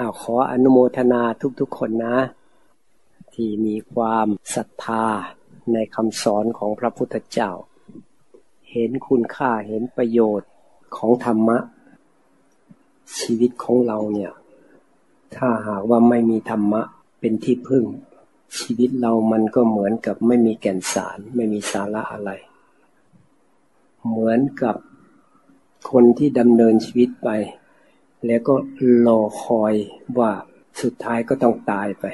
อาขออนุโมทนาทุกๆคนนะ ที่มีความศรัทธาในคำสอนของพระพุทธเจ้า เห็นคุณค่าเห็นประโยชน์ของธรรมะ ชีวิตของเราเนี่ย ถ้าหากว่าไม่มีธรรมะเป็นที่พึ่ง ชีวิตเรามันก็เหมือนกับไม่มีแก่นสาร ไม่มีสาระอะไร เหมือนกับคนที่ดำเนินชีวิตไป แล้วก็รอคอยว่าสุดท้ายก็ต้องตายไป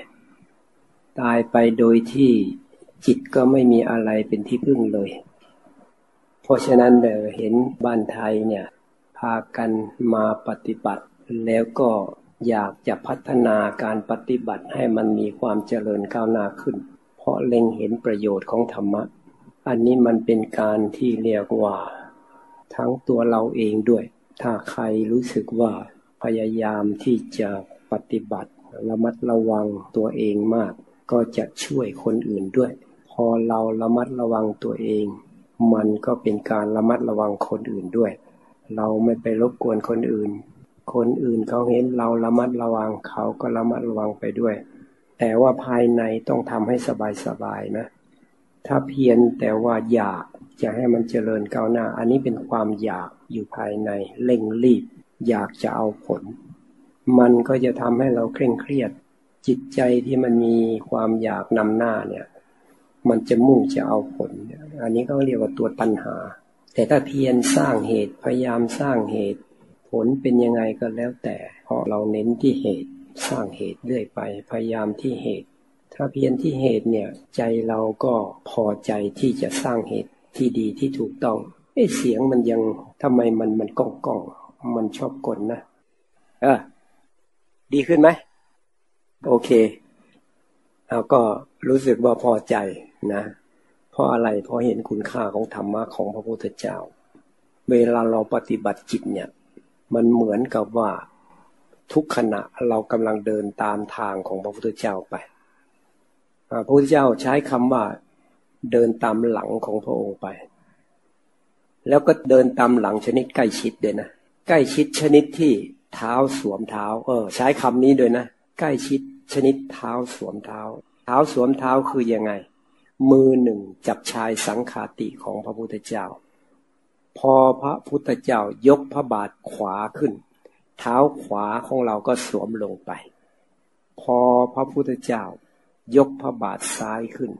ตายไปโดยที่จิตก็ไม่มีอะไรเป็นที่พึ่งเลย เพราะฉะนั้นเดี๋ยวเห็นบ้านไทยเนี่ยพากันมาปฏิบัติ แล้วก็อยากจะพัฒนาการปฏิบัติให้มันมีความเจริญก้าวหน้าขึ้น เพราะเล็งเห็นประโยชน์ของธรรมะ อันนี้มันเป็นการที่เรียกว่า ทั้งตัวเราเองด้วย ถ้าใครรู้สึกว่า พยายามที่จะปฏิบัติระมัดระวังตัวเองมาก ก็จะช่วยคนอื่นด้วย พอเราระมัดระวังตัวเอง มันก็เป็นการระมัดระวังคนอื่นด้วย เราไม่ไปรบกวนคนอื่น คนอื่นเขาเห็นเราระมัดระวังเขาก็ระมัดระวังไปด้วย แต่ว่าภายในต้องทำให้สบายๆนะ ถ้าเพียรแต่ว่าอยากจะให้มันเจริญก้าวหน้า อันนี้เป็นความอยากอยู่ภายในเร่งรีบ อยากจะเอาผล มันก็จะทำให้เราเคร่งเครียด จิตใจที่มันมีความอยากนำหน้าเนี่ย มันจะมุ่งจะเอาผล อันนี้ก็เรียกว่าตัวตัณหา แต่ถ้าเพียรสร้างเหตุพยายามสร้างเหตุ ผลเป็นยังไงก็แล้วแต่เพราะเราเน้นที่เหตุสร้างเหตุเรื่อยไป พยายามที่เหตุ ถ้าเพียรที่เหตุเนี่ย ใจเราก็พอใจที่จะสร้างเหตุที่ดีที่ถูกต้องเอ้เสียงมันยังทำไมมันมันก้องก้อง มันชอบกลนะ เออ ดีขึ้นไหม โอเคเราก็รู้สึกว่าพอใจนะ เพราะอะไร เพราะเห็นคุณค่าของธรรมะของพระพุทธเจ้า เวลาเราปฏิบัติจิตเนี่ย มันเหมือนกับว่าทุกขณะเรากำลังเดินตามทางของพระพุทธเจ้าไป พระพุทธเจ้าใช้คำว่าเดินตามหลังของพระองค์ไป แล้วก็เดินตามหลังชนิดใกล้ชิดด้วยนะ ใกล้ชิดชนิดที่เท้าสวมเท้า เออ ใช้คำนี้ด้วยนะ ใกล้ชิดชนิดเท้าสวมเท้า เท้าสวมเท้าคือยังไง มือหนึ่งจับชายสังขาติของพระพุทธเจ้า พอพระพุทธเจ้ายกพระบาทขวาขึ้น เท้าขวาของเราก็สวมลงไป พอพระพุทธเจ้ายกพระบาทซ้ายขึ้น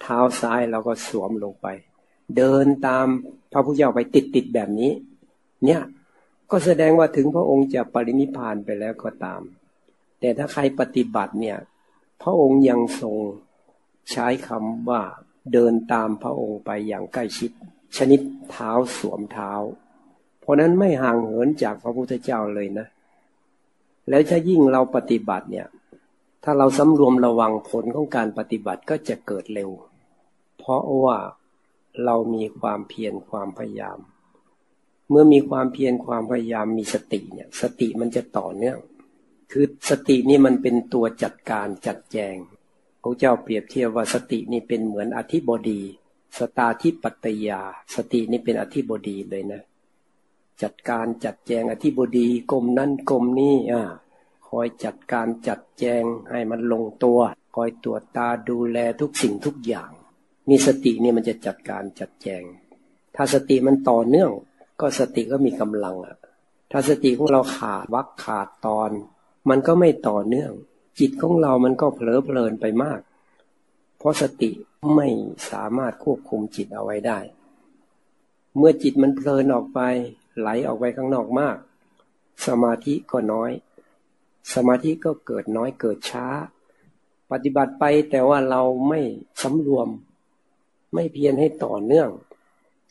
เท้าซ้ายเราก็สวมลงไป เดินตามพระพุทธเจ้าไปติดติดแบบนี้ เนี่ย ก็แสดงว่าถึงพระองค์จะปรินิพานไปแล้วก็ตาม แต่ถ้าใครปฏิบัติเนี่ย พระองค์ยังทรงใช้คำว่าเดินตามพระองค์ไปอย่างใกล้ชิด ชนิดเท้าสวมเท้า เพราะนั้นไม่ห่างเหินจากพระพุทธเจ้าเลยนะ แล้วถ้ายิ่งเราปฏิบัติเนี่ย ถ้าเราสำรวมระวังผลของการปฏิบัติก็จะเกิดเร็ว เพราะว่าเรามีความเพียรความพยายาม เมื่อมีความเพียรความพยายามมีสติเนี่ย สติมันจะต่อเนื่อง คือสตินี่มันเป็นตัวจัดการจัดแจงพระเจ้าเปรียบเทียบว่าสตินี่เป็นเหมือนอธิบดี สตาธิปเตยยา สตินี่เป็นอธิบดีเลยนะ จัดการจัดแจงอธิบดีกรมนั่นกรมนี้อ่าคอยจัดการจัดแจงให้มันลงตัว คอยตรวจตาดูแลทุกสิ่งทุกอย่างนี่สตินี่มันจะจัดการจัดแจง ถ้าสติมันต่อเนื่อง ก็สติก็มีกำลังอะ ถ้าสติของเราขาดวักขาดตอน มันก็ไม่ต่อเนื่อง จิตของเรามันก็เผลอเพลินไปมาก เพราะสติไม่สามารถควบคุมจิตเอาไว้ได้ เมื่อจิตมันเพลินออกไป ไหลออกไปข้างนอกมาก สมาธิก็น้อย สมาธิก็เกิดน้อยเกิดช้า ปฏิบัติไปแต่ว่าเราไม่สำรวม ไม่เพียรให้ต่อเนื่อง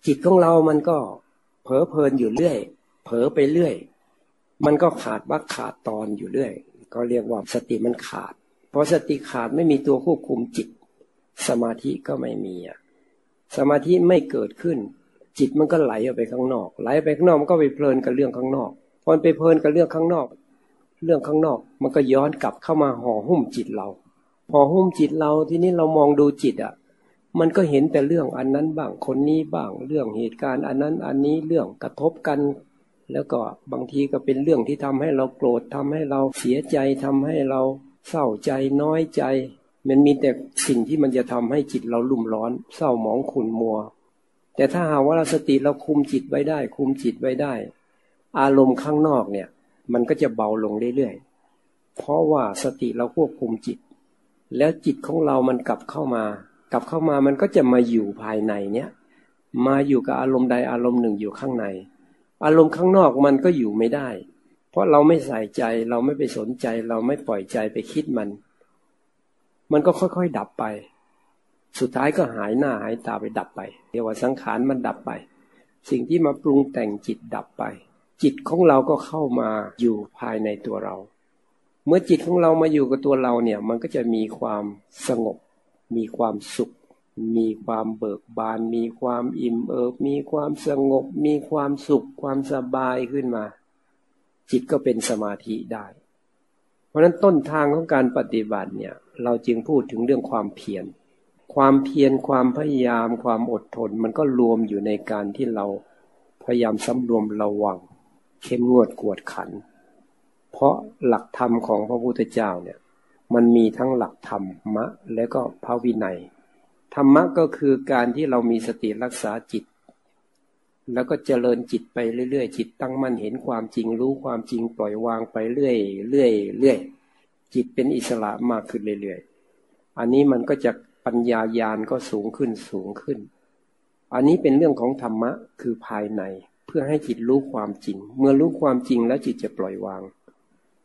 จิตของเรามันก็ เผลอเพลินอยู่เรื่อย เผลอไปเรื่อย มันก็ขาดวักขาดตอนอยู่เรื่อย ก็เรียกว่าสติมันขาด เพราะสติขาดไม่มีตัวควบคุมจิต สมาธิก็ไม่มีอะสมาธิไม่เกิดขึ้น จิตมันก็ไหลออกไปข้างนอก ไหลไปข้างนอกมันก็ไปเพลินกับเรื่องข้างนอกพอไปเพลินกับเรื่องข้างนอก เรื่องข้างนอก มันก็ย้อนกลับเข้ามาห่อหุ้มจิตเราห่อหุ้มจิตเราทีนี้เรามองดูจิตอะ มันก็เห็นแต่เรื่องอันนั้นบ้างคนนี้บ้าง เรื่องเหตุการณ์อันนั้นอันนี้เรื่องกระทบกัน แล้วก็บางทีก็เป็นเรื่องที่ทำให้เราโกรธทำให้เราเสียใจทำให้เราเศร้าใจน้อยใจ มันมีแต่สิ่งที่มันจะทำให้จิตเราลุ่มร้อน เศร้าหมองขุ่นมัว แต่ถ้าหากว่าเราสติเราคุมจิตไว้ได้ คุมจิตไว้ได้ อารมณ์ข้างนอกเนี่ย มันก็จะเบาลงเรื่อยๆเพราะว่าสติเราควบคุมจิต แล้วจิตของเรามันกลับเข้ามา กลับเข้ามามันก็จะมาอยู่ภายในเนี่ยมาอยู่กับอารมณ์ใดอารมณ์หนึ่งอยู่ข้างใน อารมณ์ข้างนอกมันก็อยู่ไม่ได้ เพราะเราไม่ใส่ใจเราไม่ไปสนใจ เราไม่ปล่อยใจไปคิดมัน มันก็ค่อยๆดับไป สุดท้ายก็หายหน้าหายตาไปดับไปเรียกว่าสังขารมันดับไป สิ่งที่มาปรุงแต่งจิตดับไป จิตของเราก็เข้ามาอยู่ภายในตัวเรา เมื่อจิตของเรามาอยู่กับตัวเราเนี่ย มันก็จะมีความสงบ มีความสุข มีความเบิกบาน มีความอิ่มเอิบ มีความสงบ มีความสุข ความสบายขึ้นมา จิตก็เป็นสมาธิได้ เพราะนั้นต้นทางของการปฏิบัติเนี่ย เราจึงพูดถึงเรื่องความเพียร ความเพียร ความพยายาม ความอดทน มันก็รวมอยู่ในการที่เราพยายามสำรวมระวัง เข้มงวดกวดขัน เพราะหลักธรรมของพระพุทธเจ้าเนี่ย มันมีทั้งหลักธรรมะ และก็พระวินัย ธรรมะก็คือการที่เรามีสติรักษาจิต แล้วก็เจริญจิตไปเรื่อยๆ จิตตั้งมั่นเห็นความจริงรู้ความจริงปล่อยวางไปเรื่อยเรื่อยเรื่อยจิตเป็นอิสระมากขึ้นเรื่อยๆ อันนี้มันก็จะปัญญายาณก็สูงขึ้นสูงขึ้น อันนี้เป็นเรื่องของธรรมะคือภายใน เพื่อให้จิตรู้ความจริง เมื่อรู้ความจริงแล้วจิตจะปล่อยวาง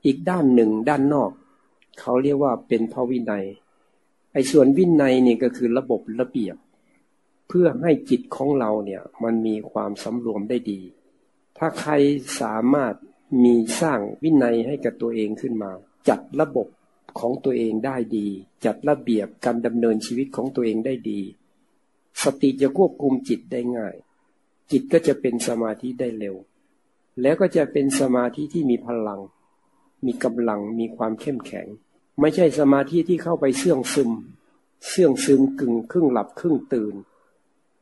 อีกด้านหนึ่งด้านนอก เขาเรียกว่าเป็นพระวินัย ไอ้ส่วนวินัยนี่ก็คือระบบระเบียบ เพื่อให้จิตของเราเนี่ยมันมีความสำรวมได้ดี ถ้าใครสามารถมีสร้างวินัยให้กับตัวเองขึ้นมา จัดระบบของตัวเองได้ดี จัดระเบียบการดำเนินชีวิตของตัวเองได้ดี สติจะควบคุมจิตได้ง่าย จิตก็จะเป็นสมาธิได้เร็ว แล้วก็จะเป็นสมาธิที่มีพลัง มีกำลังมีความเข้มแข็ง ไม่ใช่สมาธิที่เข้าไปเสื่องซึม เสื่องซึมกึ่งครึ่งหลับครึ่งตื่น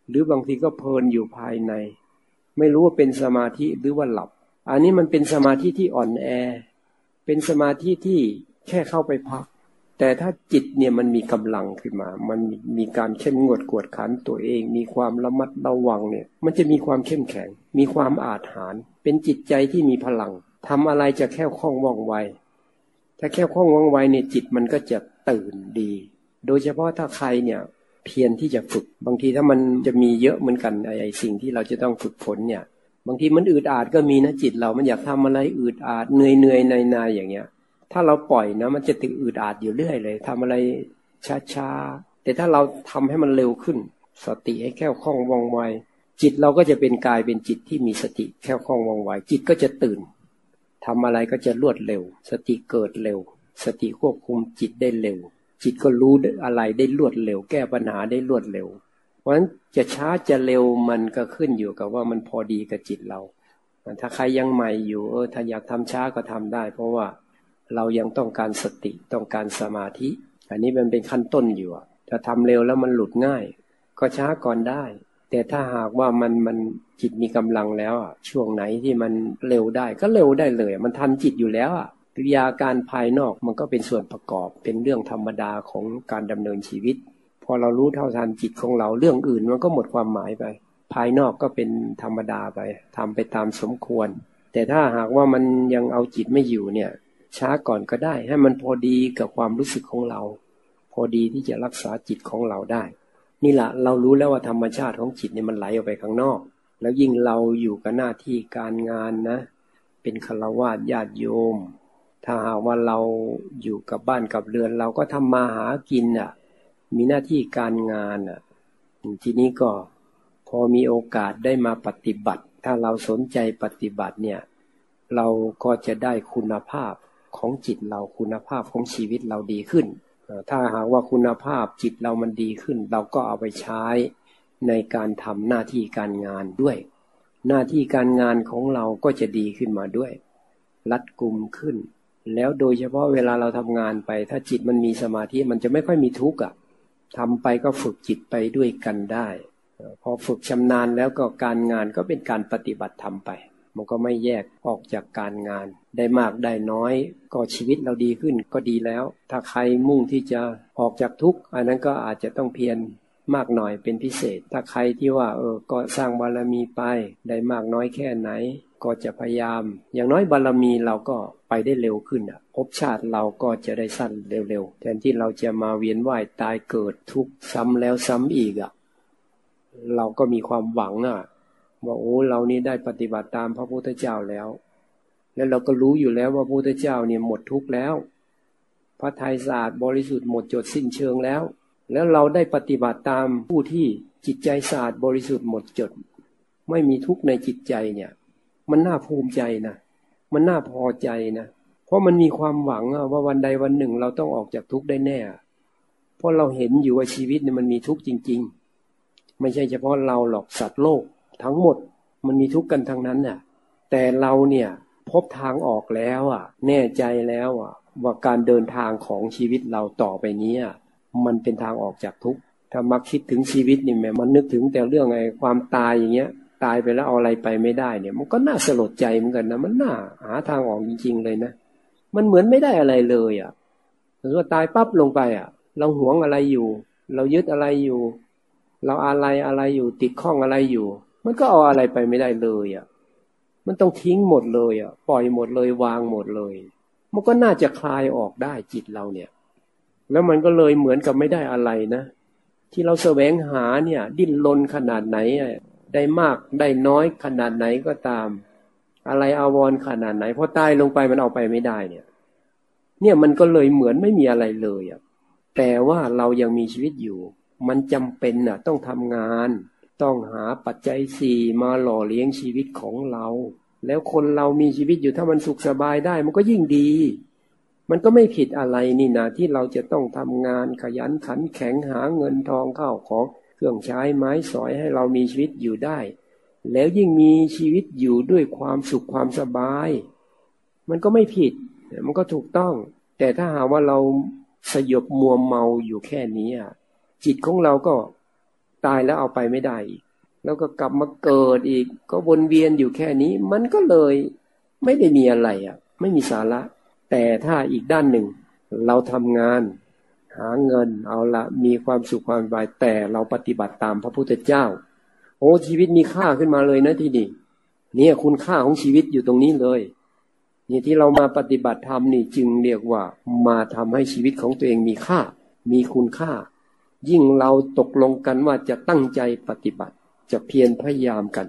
หรือบางทีก็เพลินอยู่ภายใน ไม่รู้ว่าเป็นสมาธิหรือว่าหลับ อันนี้มันเป็นสมาธิที่อ่อนแอ เป็นสมาธิที่แค่เข้าไปพัก แต่ถ้าจิตเนี่ยมันมีกำลังขึ้นมา มันมีการเข้มงวดกวดขันตัวเอง มีความระมัดระวังเนี่ย มันจะมีความเข้มแข็ง มีความอาจหาร เป็นจิตใจที่มีพลัง ทำอะไรจะแค่คล่องว่องไว ถ้าแค่คล่องว่องไวเนี่ยจิตมันก็จะตื่นดี โดยเฉพาะถ้าใครเนี่ยเพียรที่จะฝึก บางทีถ้ามันจะมีเยอะเหมือนกันไอ้สิ่งที่เราจะต้องฝึกฝนเนี่ย บางทีมันอืดอาดก็มีนะจิตเรา มันอยากทำอะไรอืดอาดเหนื่อยเหนื่อยในในอย่างเงี้ย ถ้าเราปล่อยนะมันจะติดอืดอาดอยู่เรื่อยเลยทำอะไรช้าๆ แต่ถ้าเราทำให้มันเร็วขึ้น สติให้แค่คล่องว่องไวจิตเราก็จะเป็นกายเป็นจิตที่มีสติแค่คล่องว่องไวจิตก็จะตื่น ทำอะไรก็จะรวดเร็ว สติเกิดเร็ว สติควบคุมจิตได้เร็ว จิตก็รู้อะไรได้รวดเร็ว แก้ปัญหาได้รวดเร็ว เพราะฉะนั้นจะช้าจะเร็วมันก็ขึ้นอยู่กับว่ามันพอดีกับจิตเรา ถ้าใครยังใหม่อยู่เออถ้าอยากทำช้าก็ทำได้ เพราะว่าเรายังต้องการสติต้องการสมาธิ อันนี้มันเป็นขั้นต้นอยู่ถ้าทำเร็วแล้วมันหลุดง่าย ก็ช้าก่อนได้ แต่ถ้าหากว่ามันมันจิตมีกำลังแล้วอะช่วงไหนที่มันเร็วได้ก็เร็วได้เลย มันทันจิตอยู่แล้วอะกิริยาการภายนอกมันก็เป็นส่วนประกอบเป็นเรื่องธรรมดาของการดำเนินชีวิต พอเรารู้เท่าทันจิตของเราเรื่องอื่นมันก็หมดความหมายไป ภายนอกก็เป็นธรรมดาไปทำไปตามสมควร แต่ถ้าหากว่ามันยังเอาจิตไม่อยู่เนี่ย ช้าก่อนก็ได้ให้มันพอดีกับความรู้สึกของเรา พอดีที่จะรักษาจิตของเราได้ นี่แหละเรารู้แล้วว่าธรรมชาติของจิตเนี่ยมันไหลออกไปข้างนอก แล้วยิ่งเราอยู่กับหน้าที่การงานนะ เป็นฆราวาสญาติโยม ถ้าหากว่าเราอยู่กับบ้านกับเรือน เราก็ทำมาหากินอะ มีหน้าที่การงานอะทีนี้ก็พอมีโอกาสได้มาปฏิบัติ ถ้าเราสนใจปฏิบัติเนี่ย เราก็จะได้คุณภาพของจิตเราคุณภาพของชีวิตเราดีขึ้น ถ้าหากว่าคุณภาพจิตเรามันดีขึ้น เราก็เอาไปใช้ในการทำหน้าที่การงานด้วย หน้าที่การงานของเราก็จะดีขึ้นมาด้วย รัดกุมขึ้น แล้วโดยเฉพาะเวลาเราทำงานไป ถ้าจิตมันมีสมาธิมันจะไม่ค่อยมีทุกข์อะทำไปก็ฝึกจิตไปด้วยกันได้ พอฝึกชำนาญแล้วก็การงานก็เป็นการปฏิบัติทำไป มันก็ไม่แยกออกจากการงาน ได้มากได้น้อย ก็ชีวิตเราดีขึ้นก็ดีแล้ว ถ้าใครมุ่งที่จะออกจากทุกข์อันนั้นก็อาจจะต้องเพียรมากหน่อยเป็นพิเศษ ถ้าใครที่ว่าเออก็สร้างบารมีไปได้มากน้อยแค่ไหน ก็จะพยายาม อย่างน้อยบารมีเราก็ไปได้เร็วขึ้นอะภพชาติเราก็จะได้สั้นเร็วๆแทนที่เราจะมาเวียนว่ายตายเกิดทุกซ้ำแล้วซ้ำอีกอะเราก็มีความหวังอะ ว่าโอ้เรานี่ได้ปฏิบัติตามพระพุทธเจ้าแล้ว แล้วเราก็รู้อยู่แล้วว่าพระพุทธเจ้าเนี่ยหมดทุกข์แล้ว พระทัยศาสตร์บริสุทธิ์หมดจดสิ้นเชิงแล้ว แล้วเราได้ปฏิบัติตามผู้ที่จิตใจสะอาดบริสุทธิ์หมดจด ไม่มีทุกข์ในจิตใจเนี่ย มันน่าภูมิใจนะมันน่าพอใจนะเพราะมันมีความหวังว่าวันใดวันหนึ่งเราต้องออกจากทุกข์ได้แน่ เพราะเราเห็นอยู่ว่าชีวิตเนี่ยมันมีทุกข์จริง ๆ ไม่ใช่เฉพาะเราหรอกสัตว์โลก ทั้งหมดมันมีทุกข์กันทั้งนั้นน่ะแต่เราเนี่ยพบทางออกแล้วอะ แน่ใจแล้วอะ ว่าการเดินทางของชีวิตเราต่อไปนี้มันเป็นทางออกจากทุกข์ถ้ามาคิดถึงชีวิตนี่แม่มันนึกถึงแต่เรื่องไอ้ความตายอย่างเงี้ย ตายไปแล้วเอาอะไรไปไม่ได้เนี่ย มันก็น่าสลดใจเหมือนกันนะมันน่าหาทางออกจริงๆเลยนะมันเหมือนไม่ได้อะไรเลยอะสมมติว่าตายปั๊บลงไปอะ เราหวงอะไรอยู่ เรายึดอะไรอยู่ เราอะไรอะไรอยู่ติดข้องอะไรอยู่ มันก็เอาอะไรไปไม่ได้เลยอะ มันต้องทิ้งหมดเลยอะ ปล่อยหมดเลยวางหมดเลย มันก็น่าจะคลายออกได้จิตเราเนี่ย แล้วมันก็เลยเหมือนกับไม่ได้อะไรนะ ที่เราแสวงหาเนี่ย ดิ้นรนขนาดไหนได้มากได้น้อยขนาดไหนก็ตาม อะไรอาวรขนาดไหนพอตายลงไปมันเอาไปไม่ได้เนี่ย เนี่ยมันก็เลยเหมือนไม่มีอะไรเลยอะแต่ว่าเรายังมีชีวิตอยู่ มันจำเป็นอะ ต้องทำงาน ต้องหาปัจจัยสี่มาหล่อเลี้ยงชีวิตของเรา แล้วคนเรามีชีวิตอยู่ถ้ามันสุขสบายได้ มันก็ยิ่งดี มันก็ไม่ผิดอะไรนี่นะที่เราจะต้องทำงานขยันขันแข็งหาเงินทองเข้าของเครื่องใช้ไม้สอยให้เรามีชีวิตอยู่ได้ แล้วยิ่งมีชีวิตอยู่ด้วยความสุขความสบาย มันก็ไม่ผิด มันก็ถูกต้อง แต่ถ้าหาว่าเราสยบมัวเมาอยู่แค่นี้จิตของเราก็ ตายแล้วเอาไปไม่ได้ แล้วก็กลับมาเกิดอีก ก็วนเวียนอยู่แค่นี้ มันก็เลยไม่ได้มีอะไรอะ ไม่มีสาระ แต่ถ้าอีกด้านหนึ่ง เราทำงาน หาเงินเอาละมีความสุขความสบายแต่เราปฏิบัติตามพระพุทธเจ้า โอ้ชีวิตมีค่าขึ้นมาเลยนะที่นี่เนี่ยคุณค่าของชีวิตอยู่ตรงนี้เลยนี่ที่เรามาปฏิบัติธรรมนี่จึงเรียกว่ามาทำให้ชีวิตของตัวเองมีค่า มีคุณค่า ยิ่งเราตกลงกันว่าจะตั้งใจปฏิบัติ จะเพียรพยายามกัน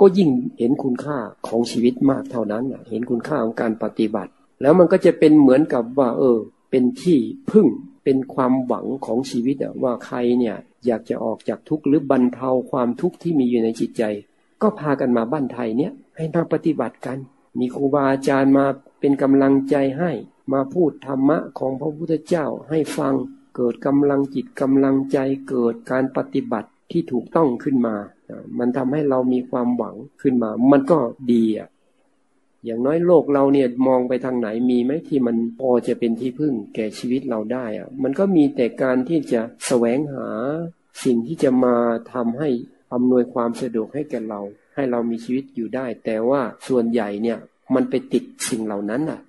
ก็ยิ่งเห็นคุณค่าของชีวิตมากเท่านั้นเห็นคุณค่าของการปฏิบัติ แล้วมันก็จะเป็นเหมือนกับว่า เออ เป็นที่พึ่งเป็นความหวังของชีวิตว่าใครเนี่ยอยากจะออกจากทุกข์หรือบรรเทาความทุกข์ที่มีอยู่ในจิตใจ ก็พากันมาบ้านไทยเนี่ยให้มาปฏิบัติกัน มีครูบาอาจารย์มาเป็นกำลังใจให้ มาพูดธรรมะของพระพุทธเจ้าให้ฟัง เกิดกำลังจิตกำลังใจเกิดการปฏิบัติที่ถูกต้องขึ้นมา มันทำให้เรามีความหวังขึ้นมา มันก็ดีอะ อย่างน้อยโลกเราเนี่ยมองไปทางไหนมีไหมที่มันพอจะเป็นที่พึ่งแก่ชีวิตเราได้อะ มันก็มีแต่การที่จะแสวงหาสิ่งที่จะมาทำให้อำนวยความสะดวกให้แก่เรา ให้เรามีชีวิตอยู่ได้ แต่ว่าส่วนใหญ่เนี่ย มันไปติดสิ่งเหล่านั้นอะ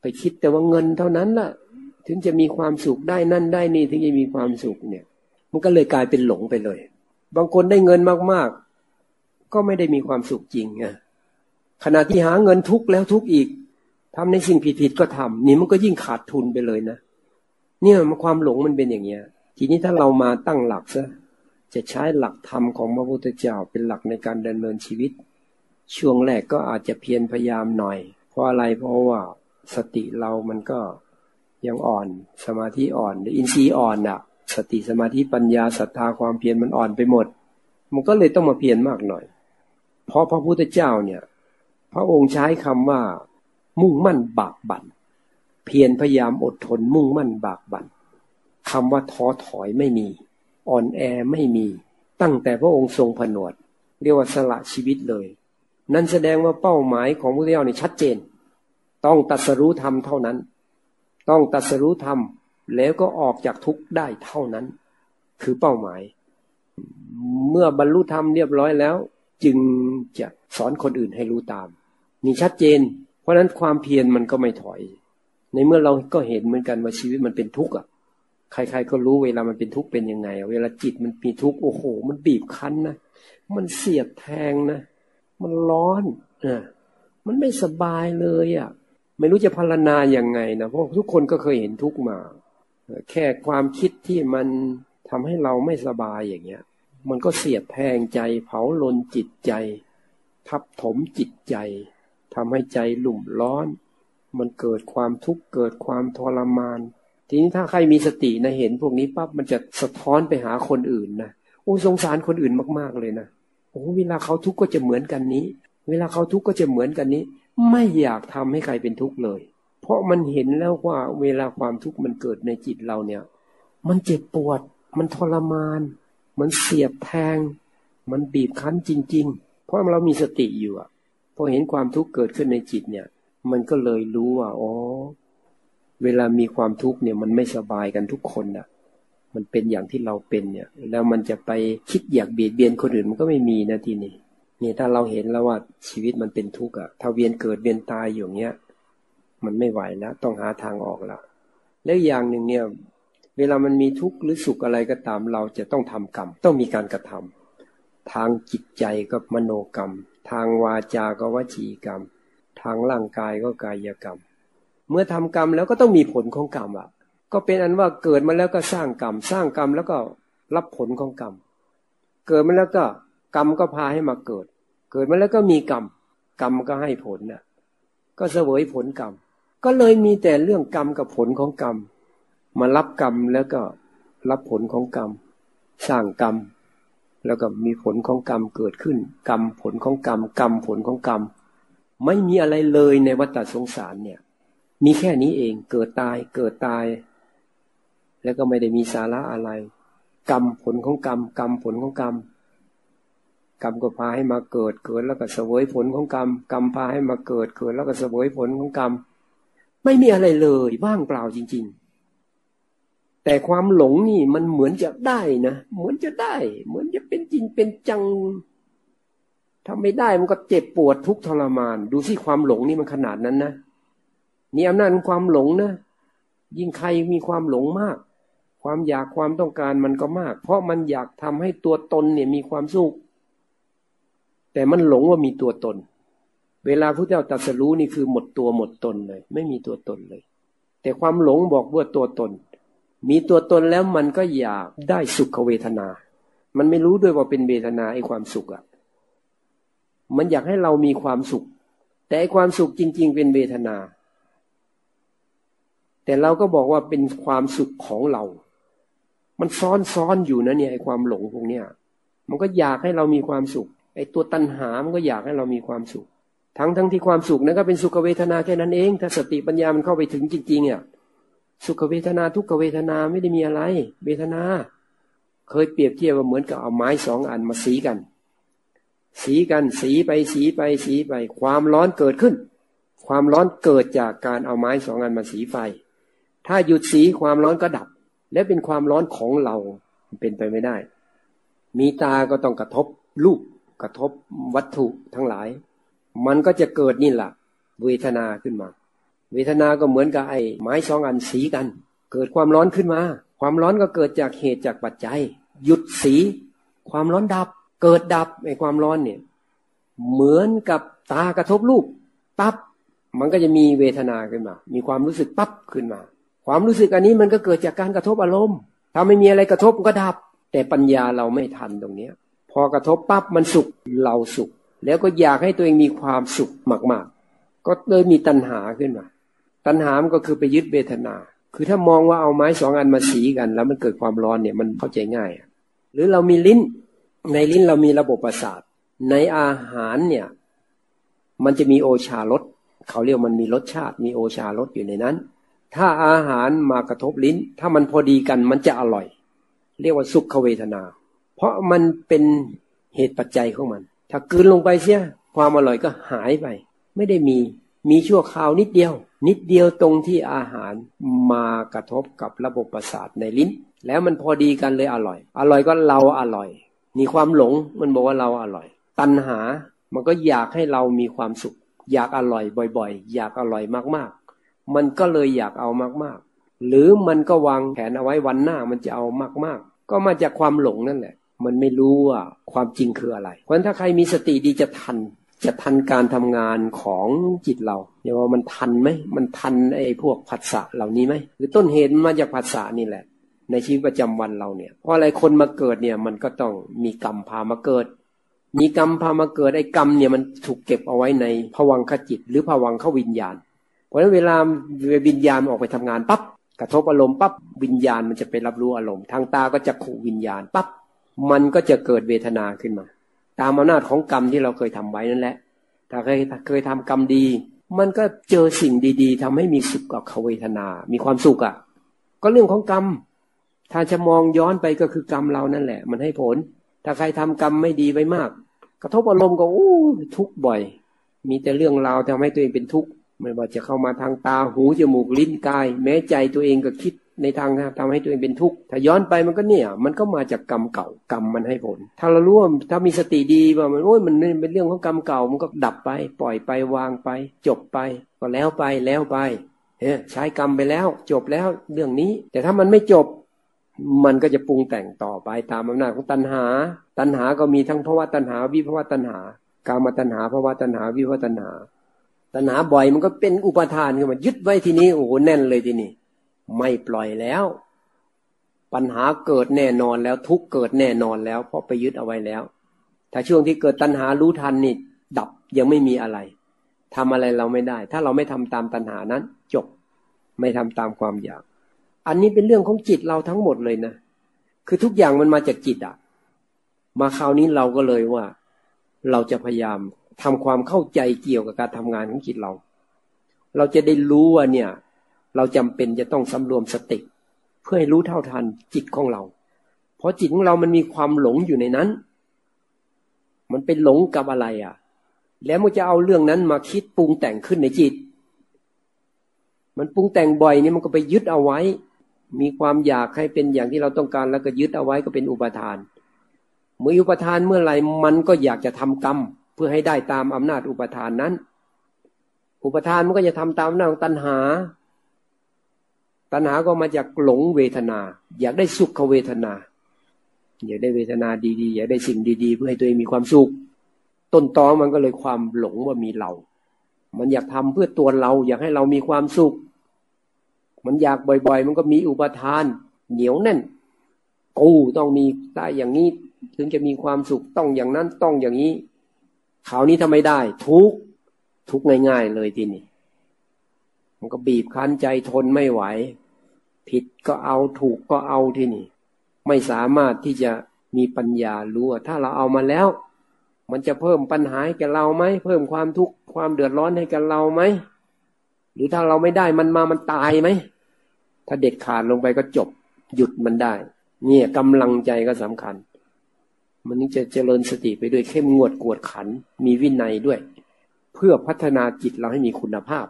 ไปคิดแต่ว่าเงินเท่านั้นล่ะ ถึงจะมีความสุขได้นั่นได้นี่ถึงจะมีความสุขเนี่ย มันก็เลยกลายเป็นหลงไปเลย บางคนได้เงินมากๆ ก็ไม่ได้มีความสุขจริงไงขณะที่หาเงินทุกแล้วทุกอีกทำในสิ่งผิดๆก็ทำนี่มันก็ยิ่งขาดทุนไปเลยนะเนี่ยมันความหลงมันเป็นอย่างเงี้ย ทีนี้ถ้าเรามาตั้งหลักซะจะใช้หลักธรรมของพระพุทธเจ้าเป็นหลักในการดำเนินชีวิต ช่วงแรกก็อาจจะเพียรพยายามหน่อย เพราะอะไรเพราะว่าสติเรามันก็ ยังอ่อน สมาธิอ่อนอินทรีย์อ่อนอะสติสมาธิปัญญาศรัทธาความเพียรมันอ่อนไปหมด มันก็เลยต้องมาเพียรมากหน่อย เพราะพระพุทธเจ้าเนี่ย พระองค์ใช้คำว่า มุ่งมั่นบากบั่นเพียรพยายามอดทนมุ่งมั่นบากบั่นคำว่าท้อถอยไม่มี อ่อนแอไม่มี ตั้งแต่พระองค์ทรงผนวด เรียกว่าสละชีวิตเลย นั่นแสดงว่าเป้าหมายของพระพุทธเจ้าเนี่ยชัดเจน ต้องตัดสรู้ธรรมเท่านั้น ต้องตัดสรู้ธรรม แล้วก็ออกจากทุกข์ได้เท่านั้น คือเป้าหมาย เมื่อบรรลุธรรมเรียบร้อยแล้ว จึงจะสอนคนอื่นให้รู้ตาม นี่ชัดเจน เพราะนั้นความเพียรมันก็ไม่ถอย ในเมื่อเราก็เห็นเหมือนกันว่าชีวิตมันเป็นทุกข์อะใครๆก็รู้เวลามันเป็นทุกข์เป็นยังไง เวลาจิตมันมีทุกข์โอ้โห มันบีบคั้นนะมันเสียดแทงนะ มันร้อนอะมันไม่สบายเลยอะ ไม่รู้จะพารณาอย่างไงนะเพราะทุกคนก็เคยเห็นทุกมา แค่ความคิดที่มันทำให้เราไม่สบายอย่างเงี้ย มันก็เสียดแทงใจ เผาลนจิตใจ ทับถมจิตใจทำให้ใจหลุ่มร้อน มันเกิดความทุกข์เกิดความทรมาน ทีนี้ถ้าใครมีสตินะเห็นพวกนี้ปั๊บมันจะสะท้อนไปหาคนอื่นนะโอ้สงสารคนอื่นมากๆเลยนะโอ้เวลาเขาทุกข์ก็จะเหมือนกันนี้ เวลาเขาทุกข์ก็จะเหมือนกันนี้ ไม่อยากทำให้ใครเป็นทุกข์เลย เพราะมันเห็นแล้วว่าเวลาความทุกข์มันเกิดในจิตเราเนี่ย มันเจ็บปวด มันทรมาน มันเสียบแทง มันบีบคั้นจริง ๆ เพราะเรามีสติอยู่อะพอเห็นความทุกข์เกิดขึ้นในจิตเนี่ย มันก็เลยรู้ว่าอ๋อเวลามีความทุกข์เนี่ยมันไม่สบายกันทุกคนนะมันเป็นอย่างที่เราเป็นเนี่ย แล้วมันจะไปคิดอยากเบียดเบียนคนอื่นมันก็ไม่มีนะทีนี้ นี่ถ้าเราเห็นแล้วว่าชีวิตมันเป็นทุกข์อะถ้าเวียนเกิดเวียนตายอยู่เงี้ย มันไม่ไหวแล้ว ต้องหาทางออกล้วแล้วอย่างหนึ่งเนี่ย เวลามันมีทุกข์หรือสุขอะไรก็ตาม เราจะต้องทำกรรม ต้องมีการกระทำทางจิตใจก็มโนกรรม ทางวาจาก็วจีกรรม ทางร่างกายก็กายกรรม เมื่อทำกรรมแล้วก็ต้องมีผลของกรรมอะก็เป็นอันว่าเกิดมาแล้วก็สร้างกรรม สร้างกรรมแล้วก็รับผลของกรรม เกิดมาแล้วก็ กรรมก็พาให้มาเกิด เกิดมาแล้วก็มีกรรม กรรมก็ให้ผลน่ะ ก็เสวยผลกรรม ก็เลยมีแต่เรื่องกรรมกับผลของกรรม มารับกรรมแล้วก็รับผลของกรรม สร้างกรรม แล้วก็มีผลของกรรมเกิดขึ้น กรรมผลของกรรม กรรมผลของกรรม ไม่มีอะไรเลยในวัฏสงสารเนี่ย มีแค่นี้เอง เกิดตาย เกิดตาย แล้วก็ไม่ได้มีสาระอะไร กรรมผลของกรรม กรรมผลของกรรม กรรมก็พาให้มาเกิดเกิดแล้วก็เสวยผลของกรรม กรรมพาให้มาเกิดเกิดแล้วก็เสวยผลของกรรม ไม่มีอะไรเลยว่างเปล่าจริง ๆ แต่ความหลงนี่มันเหมือนจะได้นะเหมือนจะได้ เหมือนจะเป็นจริงเป็นจังถ้าไม่ได้มันก็เจ็บปวดทุกทรมาน ดูสิความหลงนี่มันขนาดนั้นนะนี่อำนาจความหลงนะยิ่งใครมีความหลงมาก ความอยากความต้องการมันก็มาก เพราะมันอยากทำให้ตัวตนเนี่ยมีความสุข แต่มันหลงว่ามีตัวตน เวลาพระเจ้าตรัสรู้นี่คือหมดตัวหมดตนเลย ไม่มีตัวตนเลย แต่ความหลงบอกว่าตัวตน มีตัวตนแล้วมันก็อยากได้สุขเวทนา มันไม่รู้ด้วยว่าเป็นเวทนาไอ้ความสุขอะ่ะ มันอยากให้เรามีความสุข แต่ไอ้ความสุขจริง ๆ เป็นเวทนา แต่เราก็บอกว่าเป็นความสุขของเรา มันซ้อนซ้อนอยู่นะเนี่ยไอ้ความหลงพวกเนี้ยมันก็อยากให้เรามีความสุข ไอ้ตัวตัณหา มันก็อยากให้เรามีความสุข ทั้งทั้งที่ความสุขนั้นก็เป็นสุขเวทนาแค่นั้นเอง ถ้าสติปัญญามันเข้าไปถึงจริงๆอะสุขเวทนาทุกขเวทนาไม่ได้มีอะไร เวทนา เคยเปรียบเทียบว่าเหมือนกับเอาไม้สองอันมาสีกัน สีกันสีไปสีไปสีไป ความร้อนเกิดขึ้น ความร้อนเกิดจากการเอาไม้สองอันมาสีไฟ ถ้าหยุดสีความร้อนก็ดับ และเป็นความร้อนของเราเป็นไปไม่ได้ มีตาก็ต้องกระทบรูป กระทบวัตถุทั้งหลาย มันก็จะเกิดนี่แหละเวทนาขึ้นมา เวทนาก็เหมือนกับไอ้ไม้สองอันสีกัน เกิดความร้อนขึ้นมา ความร้อนก็เกิดจากเหตุจากปัจจัย หยุดสี ความร้อนดับ เกิดดับไอ้ความร้อนเนี่ย เหมือนกับตากระทบรูปปั๊บมันก็จะมีเวทนาขึ้นมา มีความรู้สึกปั๊บขึ้นมา ความรู้สึกอันนี้มันก็เกิดจากการกระทบอารมณ์ ถ้าไม่มีอะไรกระทบก็ดับ แต่ปัญญาเราไม่ทันตรงเนี้ย พอกระทบปั๊บมันสุขเราสุข แล้วก็อยากให้ตัวเองมีความสุขมาก ๆ ก็เลยมีตัณหาขึ้นมา ตัณหามันก็คือไปยึดเวทนา คือถ้ามองว่าเอาไม้สองอันมาสีกัน แล้วมันเกิดความร้อนเนี่ยมันเข้าใจง่าย หรือเรามีลิ้น ในลิ้นเรามีระบบประสาท ในอาหารเนี่ย มันจะมีโอชารสเขาเรียกมันมีรสชาติ มีโอชารสอยู่ในนั้น ถ้าอาหารมากระทบลิ้น ถ้ามันพอดีกันมันจะอร่อย เรียกว่าสุขเวทนา เพราะมันเป็นเหตุปัจจัยของมัน ถ้ากืนลงไปเสียความอร่อยก็หายไป ไม่ได้มีมีชั่วคราวนิดเดียว นิดเดียวตรงที่อาหารมากระทบกับระบบประสาทในลิ้น แล้วมันพอดีกันเลยอร่อย อร่อยก็เราอร่อย มีความหลงมันบอกว่าเราอร่อย ตัณหามันก็อยากให้เรามีความสุข อยากอร่อยบ่อยๆ อยากอร่อยมากๆ มันก็เลยอยากเอามากๆ หรือมันก็วางแผนเอาไว้วันหน้ามันจะเอามากๆ ก็มาจากความหลงนั่นแหละ มันไม่รู้ว่าความจริงคืออะไร เพราะฉะนั้นถ้าใครมีสติดีจะทัน จะทันการทำงานของจิตเราเดี๋ยวว่ามันทันไหมมันทันไอ้พวกผัสสะเหล่านี้ไหมหรือต้นเหตุมาจากผัสสะนี่แหละ ในชีวิตประจำวันเราเนี่ย เพราะอะไรคนมาเกิดเนี่ยมันก็ต้องมีกรรมพามาเกิด มีกรรมพามาเกิดไอ้กรรมเนี่ยมันถูกเก็บเอาไว้ในผวังขจิต หรือผวังขวิญญาณ เพราะฉะนั้นเวลาวิญญาณออกไปทำงานปั๊บกระทบอารมณ์ปั๊บวิญญาณมันจะไปรับรู้อารมณ์ทางตาก็จะขู่วิญญาณปั๊บ มันก็จะเกิดเวทนาขึ้นมา ตามอำนาจของกรรมที่เราเคยทำไว้นั่นแหละ ถ้าเคยเคยทำกรรมดี มันก็เจอสิ่งดีๆทำให้มีสุขกับเวทนา มีความสุขอะ่ะ ก็เรื่องของกรรม ถ้าจะมองย้อนไปก็คือกรรมเรานั่นแหละ มันให้ผล ถ้าใครทำกรรมไม่ดีไว้มาก กระทบอารมณ์ก็อู้ทุกบ่อย มีแต่เรื่องราวทำให้ตัวเองเป็นทุกข์ไม่ว่าจะเข้ามาทางตาหูจมูกลิ้นกาย แม้ใจตัวเองก็คิด ในทางทำให้ตัวเองเป็นทุกข์ถ้าย้อนไปมันก็เนี่ย มันก็มาจากกรรมเก่ากรรมมันให้ผล ถ้าเรารู้ว่าถ้ามีสติดีว่ามันโอ้ยมันเป็นเรื่องของกรรมเก่ามันก็ดับไป ปล่อยไปวางไป จบไปก็แล้วไปแล้วไปเฮ้ใช้กรรมไปแล้ว จบแล้วเรื่องนี้ แต่ถ้ามันไม่จบ มันก็จะปรุงแต่งต่อไปตามอำนาจของตัณหา ตัณหาก็มีทั้งภาวะตัณหาวิภาวะตัณหากามตัณหาภาวะตัณหาวิภาวะตัณหา ตัณหาบ่อยมันก็เป็นอุปทานขึ้นมายึดไว้ทีนี้โอ้โหแน่นเลยทีนี้ ไม่ปล่อยแล้ว ปัญหาเกิดแน่นอนแล้วทุกเกิดแน่นอนแล้ว เพราะไปยึดเอาไว้แล้ว ถ้าช่วงที่เกิดตัณหารู้ทันนี่ดับยังไม่มีอะไรทำอะไรเราไม่ได้ ถ้าเราไม่ทำตามตัณหานั้น จบ ไม่ทำตามความอยาก อันนี้เป็นเรื่องของจิตเราทั้งหมดเลยนะ คือทุกอย่างมันมาจากจิตอะมาคราวนี้เราก็เลยว่า เราจะพยายามทำความเข้าใจเกี่ยวกับการทำงานของจิตเรา เราจะได้รู้ว่าเนี่ย เราจำเป็นจะต้องสำรวมสติ เพื่อให้รู้เท่าทันจิตของเรา เพราะจิตของเรามันมีความหลงอยู่ในนั้น มันเป็นหลงกับอะไรอะ่ะ แล้วมันจะเอาเรื่องนั้นมาคิดปรุงแต่งขึ้นในจิต มันปรุงแต่งบ่อยนี่มันก็ไปยึดเอาไว้ มีความอยากให้เป็นอย่างที่เราต้องการแล้วก็ยึดเอาไว้ก็เป็นอุปทาน เมื่ออุปทานเมื่อไหร่มันก็อยากจะทำกรรมเพื่อให้ได้ตามอำนาจอุปทานนั้น อุปทานมันก็จะทำตามหน้าของตัณหา ตัณหาก็มาจากหลงเวทนา อยากได้สุขเวทนา อยากได้เวทนาดีๆ อยากได้สิ่งดี ๆ เพื่อให้ตัวเองมีความสุข ต้นตอมันก็เลยความหลงว่ามีเรา มันอยากทำเพื่อตัวเรา อยากให้เรามีความสุข มันอยากบ่อย ๆ มันก็มีอุปทาน เหนียวแน่นกูต้องมีได้อย่างนี้ถึงจะมีความสุขต้องอย่างนั้นต้องอย่างนี้ข่าวนี้ทำไม่ได้ ทุกทุกง่าย ๆ เลยทีนี้ มันก็บีบคั้นใจทนไม่ไหว ผิดก็เอาถูกก็เอาที่นี่ ไม่สามารถที่จะมีปัญญารู้ถ้าเราเอามาแล้ว มันจะเพิ่มปัญหาให้กับเราไหมเพิ่มความทุกข์ความเดือดร้อนให้กับเราไหมหรือถ้าเราไม่ได้มันมามันตายไหมถ้าเด็ดขาดลงไปก็จบ หยุดมันได้ เนี่ยกำลังใจก็สำคัญ มันนี่จะเจริญสติไปด้วยเข้มงวดกวดขัน มีวินัยด้วย เพื่อพัฒนาจิตเราให้มีคุณภาพ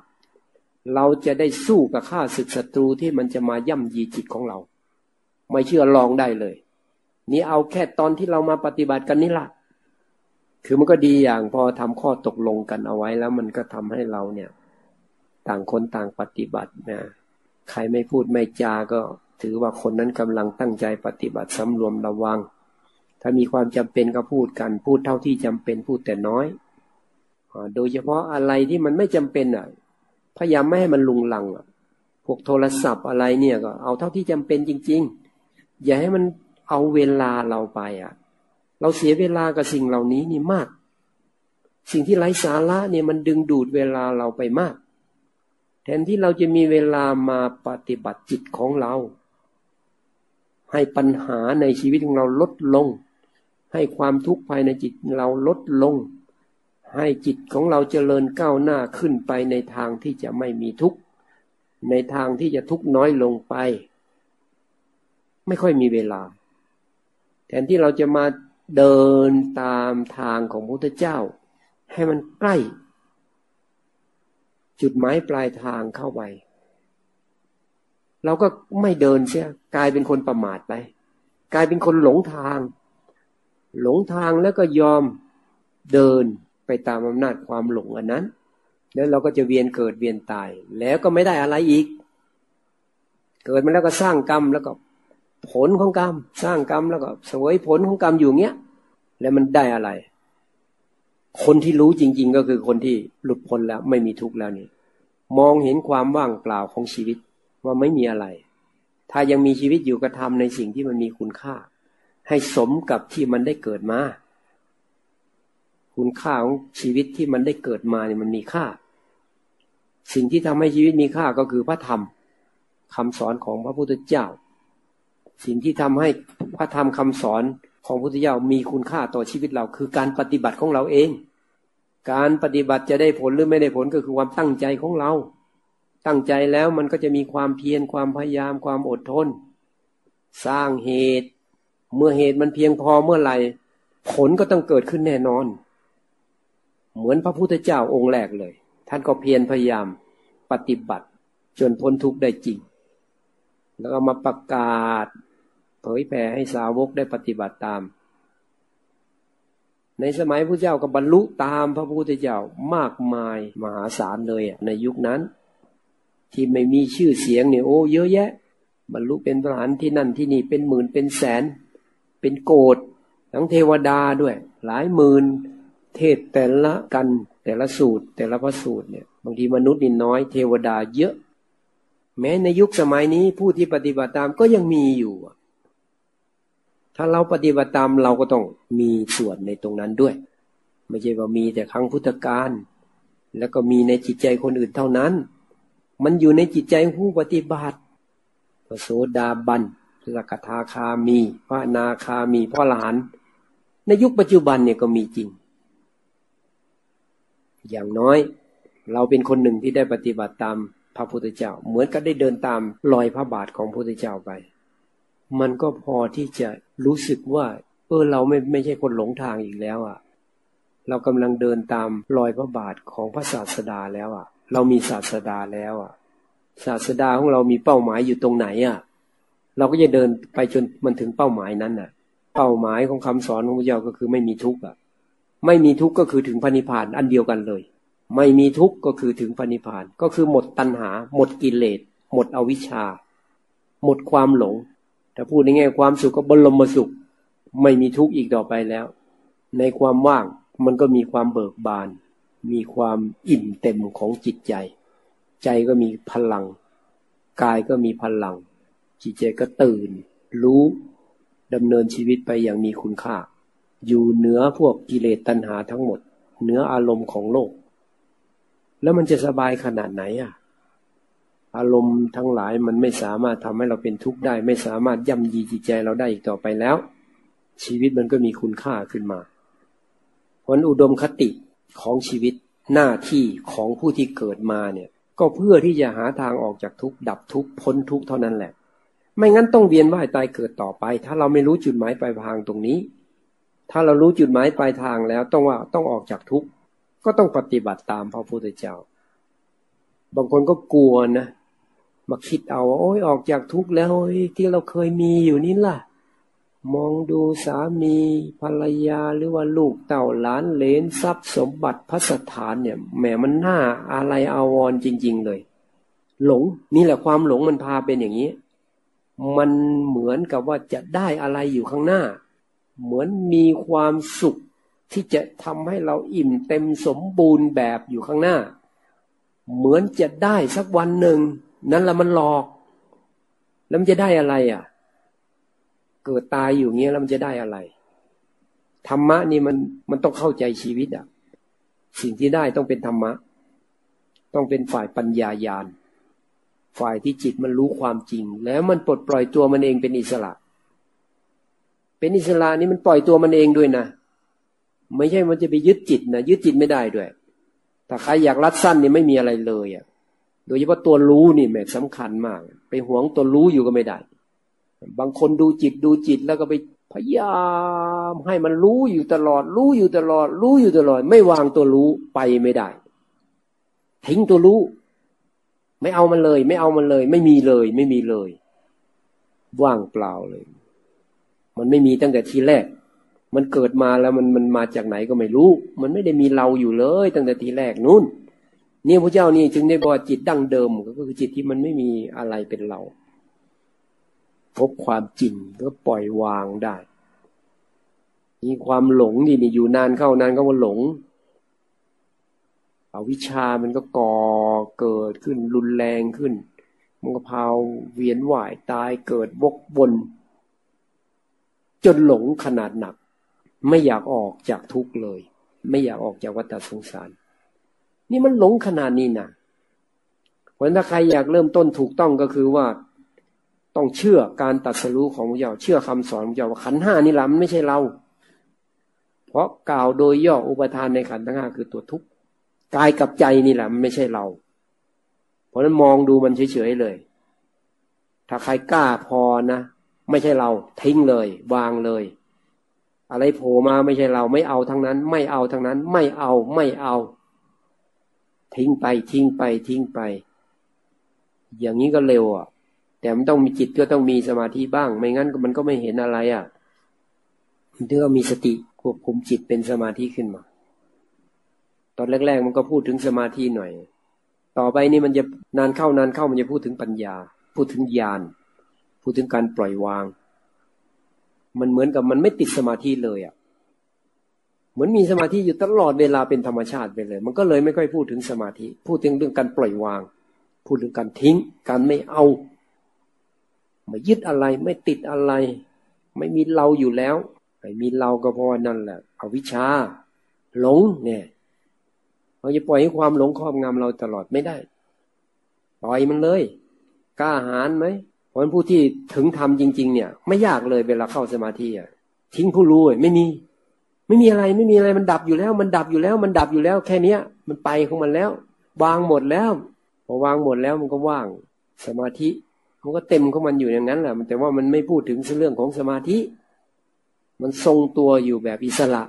เราจะได้สู้กับข้าศึกศัตรูที่มันจะมาย่ำยีจิตของเรา ไม่เชื่อลองได้เลย นี่เอาแค่ตอนที่เรามาปฏิบัติกันนี่ละคือมันก็ดีอย่างพอทำข้อตกลงกันเอาไว้แล้วมันก็ทำให้เราเนี่ย ต่างคนต่างปฏิบัตินะใครไม่พูดไม่จาก็ถือว่าคนนั้นกำลังตั้งใจปฏิบัติสำรวมระวัง ถ้ามีความจำเป็นก็พูดกัน พูดเท่าที่จำเป็นพูดแต่น้อย โดยเฉพาะอะไรที่มันไม่จำเป็นอะ พยายามไม่ให้มันลุงลังอะพวกโทรศัพท์อะไรเนี่ยก็เอาเท่าที่จำเป็นจริง ๆ อย่าให้มันเอาเวลาเราไปอะ เราเสียเวลากับสิ่งเหล่านี้นี่มาก สิ่งที่ไร้สาระเนี่ยมันดึงดูดเวลาเราไปมาก แทนที่เราจะมีเวลามาปฏิบัติจิตของเรา ให้ปัญหาในชีวิตของเราลดลง ให้ความทุกข์ภายในจิตเราลดลง ให้จิตของเราเจริญก้าวหน้าขึ้นไปในทางที่จะไม่มีทุกข์ ในทางที่จะทุกข์น้อยลงไป ไม่ค่อยมีเวลา แทนที่เราจะมาเดินตามทางของพระพุทธเจ้า ให้มันใกล้ จุดหมายปลายทางเข้าไปเราก็ไม่เดินเสียกลายเป็นคนประมาทไป กลายเป็นคนหลงทาง หลงทางแล้วก็ยอมเดิน ไปตามอำนาจความหลงอันนั้น แล้วเราก็จะเวียนเกิดเวียนตาย แล้วก็ไม่ได้อะไรอีก เกิดมาแล้วก็สร้างกรรมแล้วก็ผลของกรรม สร้างกรรมแล้วก็สวยผลของกรรมอยู่เงี้ย แล้วมันได้อะไร คนที่รู้จริง ๆ ก็คือคนที่หลุดพ้นแล้วไม่มีทุกข์แล้วนี่มองเห็นความว่างเปล่าของชีวิตว่าไม่มีอะไร ถ้ายังมีชีวิตอยู่ก็ทำในสิ่งที่มันมีคุณค่า ให้สมกับที่มันได้เกิดมา คุณค่าของชีวิตที่มันได้เกิดมาเนี่ยมันมีค่า สิ่งที่ทำให้ชีวิตมีค่าก็คือพระธรรมคำสอนของพระพุทธเจ้า สิ่งที่ทำให้พระธรรมคำสอนของพระพุทธเจ้ามีคุณค่าต่อชีวิตเรา คือการปฏิบัติของเราเอง การปฏิบัติจะได้ผลหรือไม่ได้ผลก็คือความตั้งใจของเรา ตั้งใจแล้วมันก็จะมีความเพียรความพยายามความอดทน สร้างเหตุ เมื่อเหตุมันเพียงพอเมื่อไหร่ผลก็ต้องเกิดขึ้นแน่นอน เหมือนพระพุทธเจ้าองค์แรกเลย ท่านก็เพียรพยายามปฏิบัติ จนพ้นทุกข์ได้จริง แล้วก็มาประกาศ เผยแผ่ให้สาวกได้ปฏิบัติตาม ในสมัยพระเจ้าก็บรรลุตามพระพุทธเจ้ามากมายมหาศาลเลยในยุคนั้น ที่ไม่มีชื่อเสียงเนี่ยโอ้เยอะแยะ บรรลุเป็นพระอรหันที่นั่นที่นี่เป็นหมื่นเป็นแสน เป็นโกดทั้งเทวดาด้วย หลายหมื่น เทศแต่ละกัน แต่ละสูตร แต่ละพระสูตรเนี่ย บางทีมนุษย์นี่น้อยเทวดาเยอะ แม้ในยุคสมัยนี้ผู้ที่ปฏิบัติตามก็ยังมีอยู่ ถ้าเราปฏิบัติตามเราก็ต้องมีส่วนในตรงนั้นด้วย ไม่ใช่ว่ามีแต่ครั้งพุทธกาลแล้วก็มีในจิตใจคนอื่นเท่านั้น มันอยู่ในจิตใจผู้ปฏิบัติพระโสดาบันสกทาคามี พระนาคามีพ่อหลาน ในยุคปัจจุบันเนี่ยก็มีจริง อย่างน้อย เราเป็นคนหนึ่งที่ได้ปฏิบัติตามพระพุทธเจ้า เหมือนกับได้เดินตามรอยพระบาทของพระพุทธเจ้าไป มันก็พอที่จะรู้สึกว่าเออเราไม่ไม่ใช่คนหลงทางอีกแล้วอะ่ะ เรากำลังเดินตามรอยพระบาทของพระศาสดาแล้วอะ่ะ เรามีศาสดาแล้วอะ ศาสดาของเรามีเป้าหมายอยู่ตรงไหนอะ เราก็จะเดินไปจนมันถึงเป้าหมายนั้นอะ เป้าหมายของคำสอนของพระเจ้าก็คือไม่มีทุกข์อะ ไม่มีทุกข์ก็คือถึงพระนิพพานอันเดียวกันเลย ไม่มีทุกข์ก็คือถึงพระนิพพานก็คือหมดตัณหา หมดกิเลส หมดอวิชชา หมดความหลง ถ้าพูดในแง่ความสุขก็บรมสุข ไม่มีทุกข์อีกต่อไปแล้ว ในความว่างมันก็มีความเบิกบาน มีความอิ่มเต็มของจิตใจ ใจก็มีพลัง กายก็มีพลัง จิตใจก็ตื่น รู้ดำเนินชีวิตไปอย่างมีคุณค่า อยู่เหนือพวกกิเลสตัณหาทั้งหมด เหนืออารมณ์ของโลก แล้วมันจะสบายขนาดไหนอะ อารมณ์ทั้งหลายมันไม่สามารถทำให้เราเป็นทุกข์ได้ ไม่สามารถย่ำยีจิตใจเราได้อีกต่อไปแล้ว ชีวิตมันก็มีคุณค่าขึ้นมาผลอุดมคติของชีวิตหน้าที่ของผู้ที่เกิดมาเนี่ย ก็เพื่อที่จะหาทางออกจากทุกข์ดับทุกข์พ้นทุกข์เท่านั้นแหละ ไม่งั้นต้องเวียนว่ายตายเกิดต่อไป ถ้าเราไม่รู้จุดหมายปลายทางตรงนี้ ถ้าเรารู้จุดหมายปลายทางแล้วต้องว่าต้องออกจากทุกข์ก็ต้องปฏิบัติตามพระพุทธเจ้า บางคนก็กลัวนะมาคิดเอาโอ้ยออกจากทุกข์แล้วที่เราเคยมีอยู่นี่ล่ะ มองดูสามีภรรยาหรือว่าลูกเต่าหลานเลนทรัพย์สมบัติพัสถานเนี่ยแหมมันน่าอะไรอาวรจริง ๆ เลย หลงนี่แหละความหลงมันพาเป็นอย่างนี้ มันเหมือนกับว่าจะได้อะไรอยู่ข้างหน้า เหมือนมีความสุขที่จะทำให้เราอิ่มเต็มสมบูรณ์แบบอยู่ข้างหน้า เหมือนจะได้สักวันหนึ่ง นั้นละมันหลอก แล้วมันจะได้อะไรอะ เกิดตายอยู่เงี้ยแล้วมันจะได้อะไรธรรมะนี่มันมันต้องเข้าใจชีวิตอะสิ่งที่ได้ต้องเป็นธรรมะ ต้องเป็นฝ่ายปัญญายาณ ฝ่ายที่จิตมันรู้ความจริง แล้วมันปลดปล่อยตัวมันเองเป็นอิสระ เป็นอิสระนี่มันปล่อยตัวมันเองด้วยนะไม่ใช่มันจะไปยึดจิตนะยึดจิตไม่ได้ด้วย ถ้าใครอยากรัดสั้นนี่ไม่มีอะไรเลยอะ่ะ โดยเฉพาะตัวรู้นี่แม่สำคัญมาก ไปหวงตัวรู้อยู่ก็ไม่ได้ บางคนดูจิตดูจิตแล้วก็ไปพยายามให้มันรู้อยู่ตลอด รู้อยู่ตลอด รู้อยู่ตลอด ไม่วางตัวรู้ไปไม่ได้ ทิ้งตัวรู้ ไม่เอามันเลย ไม่เอามันเลย ไม่มีเลย ไม่มีเลย ว่างเปล่าเลย มันไม่มีตั้งแต่ทีแรก มันเกิดมาแล้วมันมันมาจากไหนก็ไม่รู้ มันไม่ได้มีเราอยู่เลย ตั้งแต่ทีแรกนู่นนี่พระเจ้านี่จึงได้บอกจิตดั้งเดิมก็คือจิตที่มันไม่มีอะไรเป็นเรา พบความจริงก็ปล่อยวางได้มีความหลงนี่นี่อยู่นานเข้านานก็ว่าหลงอวิชามันก็ก่อเกิดขึ้นรุนแรงขึ้น มันก็พาเวียนว่ายตายเกิดวกวน จนหลงขนาดหนัก ไม่อยากออกจากทุกข์เลย ไม่อยากออกจากวัฏสงสาร นี่มันหลงขนาดนี้นะเพราะถ้าใครอยากเริ่มต้นถูกต้องก็คือว่าต้องเชื่อการตัดสู้ของพระเจ้าเชื่อคำสอนพระเจ้าวขันห้านี่แหละมันไม่ใช่เรา เพราะกล่าวโดยย่ออุปทานในขันทั้งห้าคือตัวทุกข์กายกับใจนี่แหละมันไม่ใช่เรา เพราะนั้นมองดูมันเฉยๆเลย ถ้าใครกล้าพอนะ ไม่ใช่เราทิ้งเลย วางเลย อะไรโผล่มาไม่ใช่เราไม่เอาทั้งนั้น ไม่เอาทั้งนั้น ไม่เอาไม่เอา ทิ้งไปทิ้งไปทิ้งไป อย่างนี้ก็เร็วอะ แต่มันต้องมีจิตก็ต้องมีสมาธิบ้าง ไม่งั้นมันก็ไม่เห็นอะไรอะมันต้อมีสติควบคุมจิตเป็นสมาธิขึ้นมา ตอนแรก ๆ มันก็พูดถึงสมาธิหน่อย ต่อไปนี่มันจะนานเข้านานเข้ามันจะพูดถึงปัญญา พูดถึงญาณ พูดถึงการปล่อยวาง มันเหมือนกับมันไม่ติดสมาธิเลยอะ่ะ เหมือนมีสมาธิอยู่ตลอดเวลาเป็นธรรมชาติไปเลย มันก็เลยไม่ค่อยพูดถึงสมาธิ พูดถึงเรื่องการปล่อยวาง พูดถึงการทิ้ง การไม่เอา ไม่ยึดอะไร ไม่ติดอะไร ไม่มีเราอยู่แล้วไม่มีเราก็เพราะนั่นแหละอวิชชา หลงเนี่ยเราจะปล่อยให้ความหลงครอบงำเราตลอดไม่ได้ ปล่อยมันเลย กล้าหาญไหม ราะผู้ที่ถึงทำจริง ๆ เนี่ย ไม่ยากเลยเวลาเข้าสมาธิอะทิ้งผู้รู้ไม่มี ไม่มีอะไรไม่มีอะไรมันดับอยู่แล้ว มันดับอยู่แล้ว มันดับอยู่แล้ว แค่เนี้ย มันไปของมันแล้ว วางหมดแล้วพอวางหมดแล้วมันก็ว่างสมาธิมันก็เต็มของมันอยู่อย่างนั้นแหละแต่ว่ามันไม่พูดถึงเรื่องของสมาธิ มันทรงตัวอยู่แบบอิสระ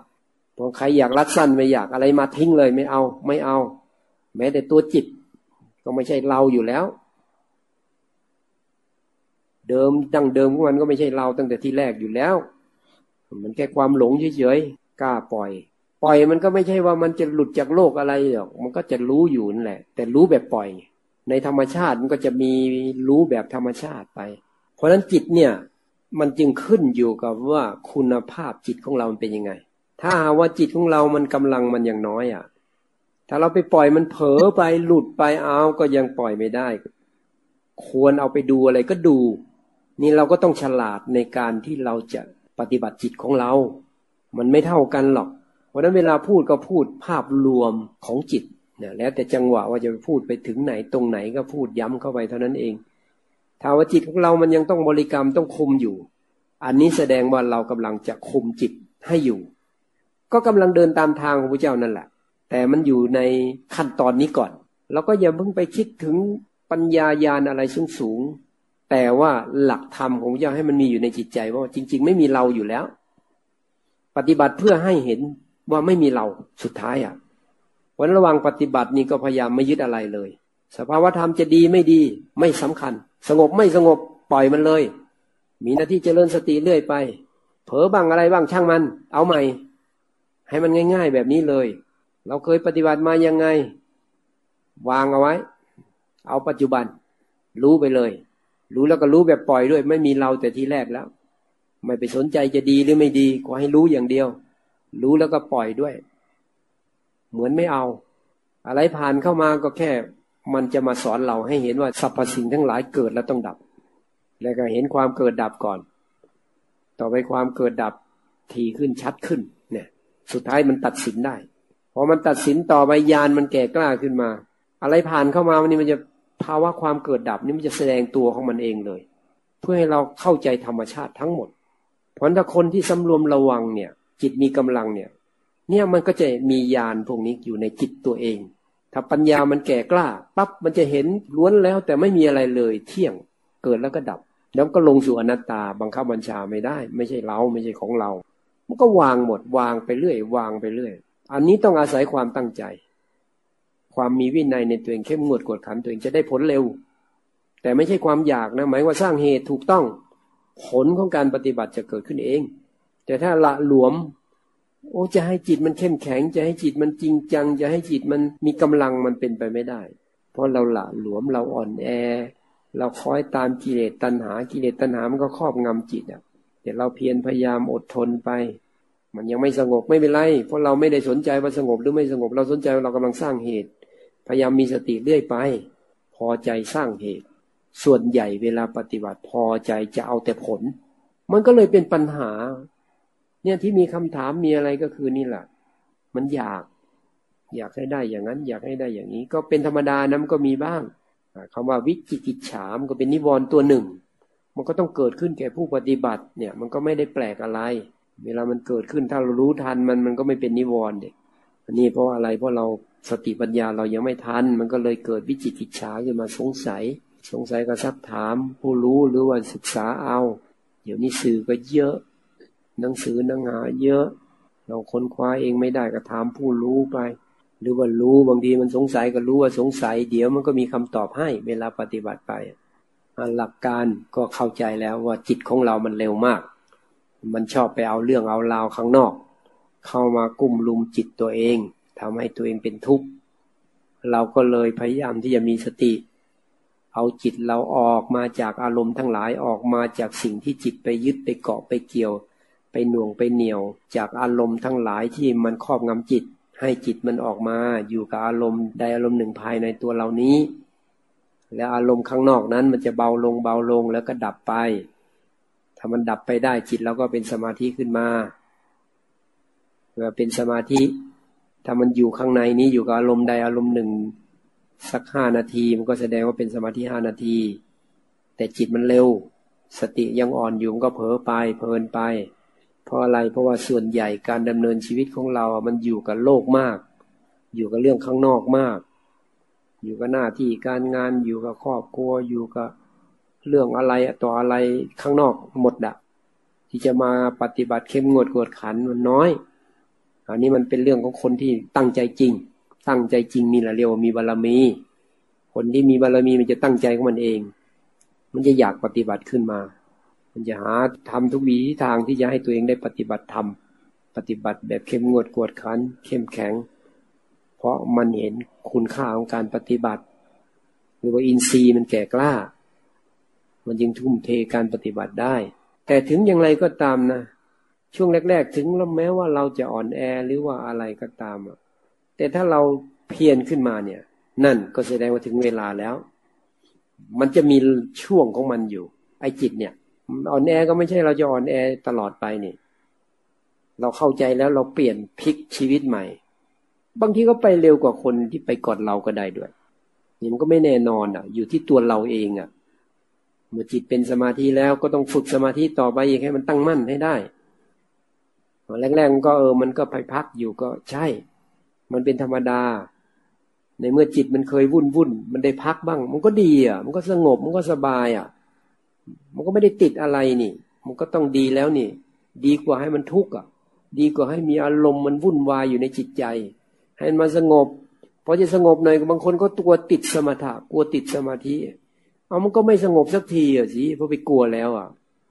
พอใครอยากรัดสั้นไม่อยากอะไรมาทิ้งเลยไม่เอา ไม่เอา แม้แต่ตัวจิต ก็ไม่ใช่เราอยู่แล้ว เดิมดั้งเดิมของมันก็ไม่ใช่เราตั้งแต่ที่แรกอยู่แล้ว มันแค่ความหลงเฉยๆกล้าปล่อย ปล่อยมันก็ไม่ใช่ว่ามันจะหลุดจากโลกอะไรหรอกมันก็จะรู้อยู่นั่นแหละ แต่รู้แบบปล่อย ในธรรมชาติมันก็จะมีรู้แบบธรรมชาติไป เพราะฉะนั้นจิตเนี่ยมันจึงขึ้นอยู่กับว่าคุณภาพจิตของเราเป็นยังไง ถ้าว่าจิตของเรามันกำลังมันอย่างน้อยอะ ถ้าเราไปปล่อยมันเผลอไปหลุดไปเอาก็ยังปล่อยไม่ได้ ควรเอาไปดูอะไรก็ดู นี่เราก็ต้องฉลาดในการที่เราจะปฏิบัติจิตของเรา มันไม่เท่ากันหรอก เพราะนั้นเวลาพูดก็พูดภาพรวมของจิตเนี่ยแล้วแต่จังหวะว่าจะพูดไปถึงไหนตรงไหนก็พูดย้ำเข้าไปเท่านั้นเองถ้าว่าจิตของเรามันยังต้องบริกรรมต้องคุมอยู่ อันนี้แสดงว่าเรากำลังจะคุมจิตให้อยู่ ก็กำลังเดินตามทางของพระเจ้านั่นแหละ แต่มันอยู่ในขั้นตอนนี้ก่อน แล้วก็อย่าเพิ่งไปคิดถึงปัญญายาณอะไรสูงสูง แต่ว่าหลักธรรมของพระเจ้าให้มันมีอยู่ในจิตใจว่าจริง ๆ ไม่มีเราอยู่แล้ว ปฏิบัติเพื่อให้เห็นว่าไม่มีเราสุดท้ายอะวันระว่างปฏิบัตินี่ก็พยายามไม่ยึดอะไรเลย สภาวธรรมจะดีไม่ดีไม่สำคัญ สงบไม่สงบปล่อยมันเลย มีหน้าที่เจริญสติเรื่อยไป เผลอบ้างอะไรบ้างช่างมัน เอาใหม่ ให้มันง่าย ๆ แบบนี้เลย เราเคยปฏิบัติมายังไง วางเอาไว้ เอาปัจจุบัน รู้ไปเลย รู้แล้วก็รู้แบบปล่อยด้วย ไม่มีเราแต่ทีแรกแล้ว ไม่ไปสนใจจะดีหรือไม่ดีขอให้รู้อย่างเดียว รู้แล้วก็ปล่อยด้วย เหมือนไม่เอา อะไรผ่านเข้ามาก็แค่ มันจะมาสอนเราให้เห็นว่าสรรพสิ่งทั้งหลายเกิดแล้วต้องดับ แล้วก็เห็นความเกิดดับก่อน ต่อไปความเกิดดับทีขึ้นชัดขึ้น เนี่ย สุดท้ายมันตัดสินได้พอมันตัดสินต่อไปยานมันแก่กล้าขึ้นมา อะไรผ่านเข้ามาวันนี้มันจะ ภาวะความเกิดดับนี่มันจะแสดงตัวของมันเองเลย เพื่อให้เราเข้าใจธรรมชาติทั้งหมด เพราะถ้าคนที่สำรวมระวังเนี่ย จิตมีกำลังเนี่ย เนี่ยมันก็จะมียานพวกนี้อยู่ในจิตตัวเอง ถ้าปัญญามันแก่กล้าปั๊บมันจะเห็นล้วนแล้วแต่ไม่มีอะไรเลยเที่ยงเกิดแล้วก็ดับ แล้วก็ลงสู่อนัตตาบังคับบัญชาไม่ได้ ไม่ใช่เราไม่ใช่ของเรา มันก็วางหมดวางไปเรื่อยวางไปเรื่อย อันนี้ต้องอาศัยความตั้งใจ ความมีวินัยในตัวเองเข้มงวดกดขันตัวเองจะได้ผลเร็ว แต่ไม่ใช่ความอยากนะหมายว่าสร้างเหตุถูกต้อง ผลของการปฏิบัติจะเกิดขึ้นเอง แต่ถ้าละหลวม โอ้จะให้จิตมันเข้มแข็ง จะให้จิตมันจริงจัง จะให้จิตมันมีกำลังมันเป็นไปไม่ได้ เพราะเราละหลวมเราอ่อนแอ เราคอยตามกิเลสตัณหากิเลสตัณหามันก็ครอบงำจิตอะแต่เราเพียรพยายามอดทนไปมันยังไม่สงบไม่เป็นไร เพราะเราไม่ได้สนใจว่าสงบหรือไม่สงบ เราสนใจว่าเรากำลังสร้างเหตุ พยายามมีสติเรื่อยไป พอใจสร้างเหตุ ส่วนใหญ่เวลาปฏิบัติพอใจจะเอาแต่ผล มันก็เลยเป็นปัญหา เนี่ยที่มีคำถามมีอะไรก็คือนี่แหละมันอยาก อยากให้ได้อย่างนั้น อยากให้ได้อย่างนี้ ก็เป็นธรรมดานะมันก็มีบ้างคำว่าวิจิกิจฉามก็เป็นนิวรณ์ตัวหนึ่ง มันก็ต้องเกิดขึ้นแก่ผู้ปฏิบัติ เนี่ย มันก็ไม่ได้แปลกอะไร เวลามันเกิดขึ้นถ้าเรารู้ทันมันมันก็ไม่เป็นนิวรณ์เด็กอันนี้เพราะอะไรเพราะเรา สติปัญญาเรายังไม่ทัน มันก็เลยเกิดวิจิกิจฉาขึ้นมาสงสัย สงสัยก็ซักถาม ผู้รู้หรือว่าศึกษาเอา เดี๋ยวนี้สื่อก็เยอะ หนังสือหนังหาเยอะ เราค้นคว้าเองไม่ได้ก็ถามผู้รู้ไป หรือว่ารู้บางทีมันสงสัยก็รู้ว่าสงสัย เดี๋ยวมันก็มีคำตอบให้เวลาปฏิบัติไปหลักการก็เข้าใจแล้วว่าจิตของเรามันเร็วมาก มันชอบไปเอาเรื่องเอาราวข้างนอก เข้ามากุ้มลุมจิตตัวเอง ทำให้ตัวเองเป็นทุกข์ เราก็เลยพยายามที่จะมีสติ เอาจิตเราออกมาจากอารมณ์ทั้งหลายออกมาจากสิ่งที่จิตไปยึดไปเกาะไปเกี่ยว ไปหน่วงไปเหนี่ยว จากอารมณ์ทั้งหลายที่มันครอบงำจิต ให้จิตมันออกมาอยู่กับอารมณ์ใดอารมณ์หนึ่งภายในตัวเรานี้ แล้วอารมณ์ข้างนอกนั้นมันจะเบาลงเบาลงแล้วก็ดับไป ถ้ามันดับไปได้จิตเราก็เป็นสมาธิขึ้นมาเมื่อเป็นสมาธิ ถ้ามันอยู่ข้างในนี้อยู่กับอารมณ์ใดอารมณ์หนึ่ง สักห้านาที มันก็แสดงว่าเป็นสมาธิห้านาที แต่จิตมันเร็ว สติยังอ่อนอยู่มันก็เผลอไปเพลินไป เพราะอะไรเพราะว่าส่วนใหญ่การดำเนินชีวิตของเรา มันอยู่กับโลกมาก อยู่กับเรื่องข้างนอกมาก อยู่กับหน้าที่การงานอยู่กับครอบครัวอยู่กับเรื่องอะไรต่ออะไรข้างนอกหมดอะที่จะมาปฏิบัติเข้มงวดกวดขันมันน้อย อันนี้มันเป็นเรื่องของคนที่ตั้งใจจริง ตั้งใจจริงนี่แหละเรียกว่ามีบารมี คนที่มีบารมีมันจะตั้งใจของมันเอง มันจะอยากปฏิบัติขึ้นมา มันจะหาทำทุกวิถีทางที่จะให้ตัวเองได้ปฏิบัติธรรม ปฏิบัติแบบเข้มงวดกวดขัน เข้มแข็ง เพราะมันเห็นคุณค่าของการปฏิบัติ หรือว่าอินทรีย์มันแก่กล้า มันยังทุ่มเทการปฏิบัติได้ แต่ถึงอย่างไรก็ตามนะ ช่วงแรก ๆ ถึงแล้วแม้ว่าเราจะอ่อนแอหรือว่าอะไรก็ตามอะแต่ถ้าเราเพียรขึ้นมาเนี่ย นั่นก็แสดงว่าถึงเวลาแล้ว มันจะมีช่วงของมันอยู่ ไอจิตเนี่ยอ่อนแอก็ไม่ใช่เราจะอ่อนแอตลอดไปนี่ เราเข้าใจแล้วเราเปลี่ยนพลิกชีวิตใหม่ บางทีก็ไปเร็วกว่าคนที่ไปกอดเราก็ได้ด้วยนี่มันก็ไม่แน่นอนอะ อยู่ที่ตัวเราเองอะ เมื่อจิตเป็นสมาธิแล้วก็ต้องฝึกสมาธิต่อไปอีกให้มันตั้งมั่นให้ได้ แรกๆมันก็เออ มันก็ไปพักอยู่ก็ใช่ มันเป็นธรรมดา ในเมื่อจิตมันเคยวุ่นวุ่นมันได้พักบ้าง มันก็ดีอะ มันก็สงบ มันก็สบายอะ มันก็ไม่ได้ติดอะไรนี่ มันก็ต้องดีแล้วนี่ ดีกว่าให้มันทุกข์อะ ดีกว่าให้มีอารมณ์มันวุ่นวายอยู่ในจิตใจ ให้มันสงบพอจะสงบหน่อยบางคนก็ตัวติดสมถะกลัวติดสมาธิ เอามันก็ไม่สงบสักทีอะสิเพราะไปกลัวแล้วอะ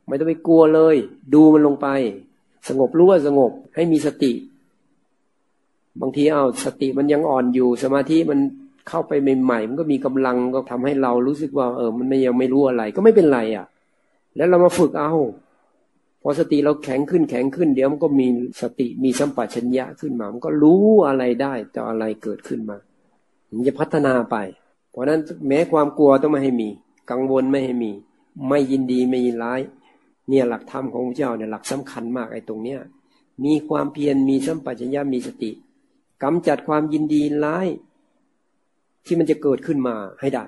ไม่ต้องไปกลัวเลย ดูมันลงไป สงบรู้ว่าสงบให้มีสติ บางทีเอาสติมันยังอ่อนอยู่ สมาธิมันเข้าไปใหม่ๆมันก็มีกำลังก็ทำให้เรารู้สึกว่า เออ มันไม่ยังไม่รู้อะไร ก็ไม่เป็นไรอะ แล้วเรามาฝึกเอาพอสติเราแข็งขึ้นแข็งขึ้น เดี๋ยวมันก็มีสติมีสัมปชัญญะขึ้นมา มันก็รู้อะไรได้ต่ออะไรเกิดขึ้นมามันจะพัฒนาไป เพราะนั้นแม้ความกลัวต้องไม่ให้มี กังวลไม่ให้มี ไม่ยินดีไม่ยินร้าย เนี่ยหลักธรรมของพระเจ้าเนี่ยหลักสำคัญมากไอ้ตรงเนี้ย มีความเพียรมีสัมปชัญญะมีสติกำจัดความยินดีร้าย ที่มันจะเกิดขึ้นมาให้ได้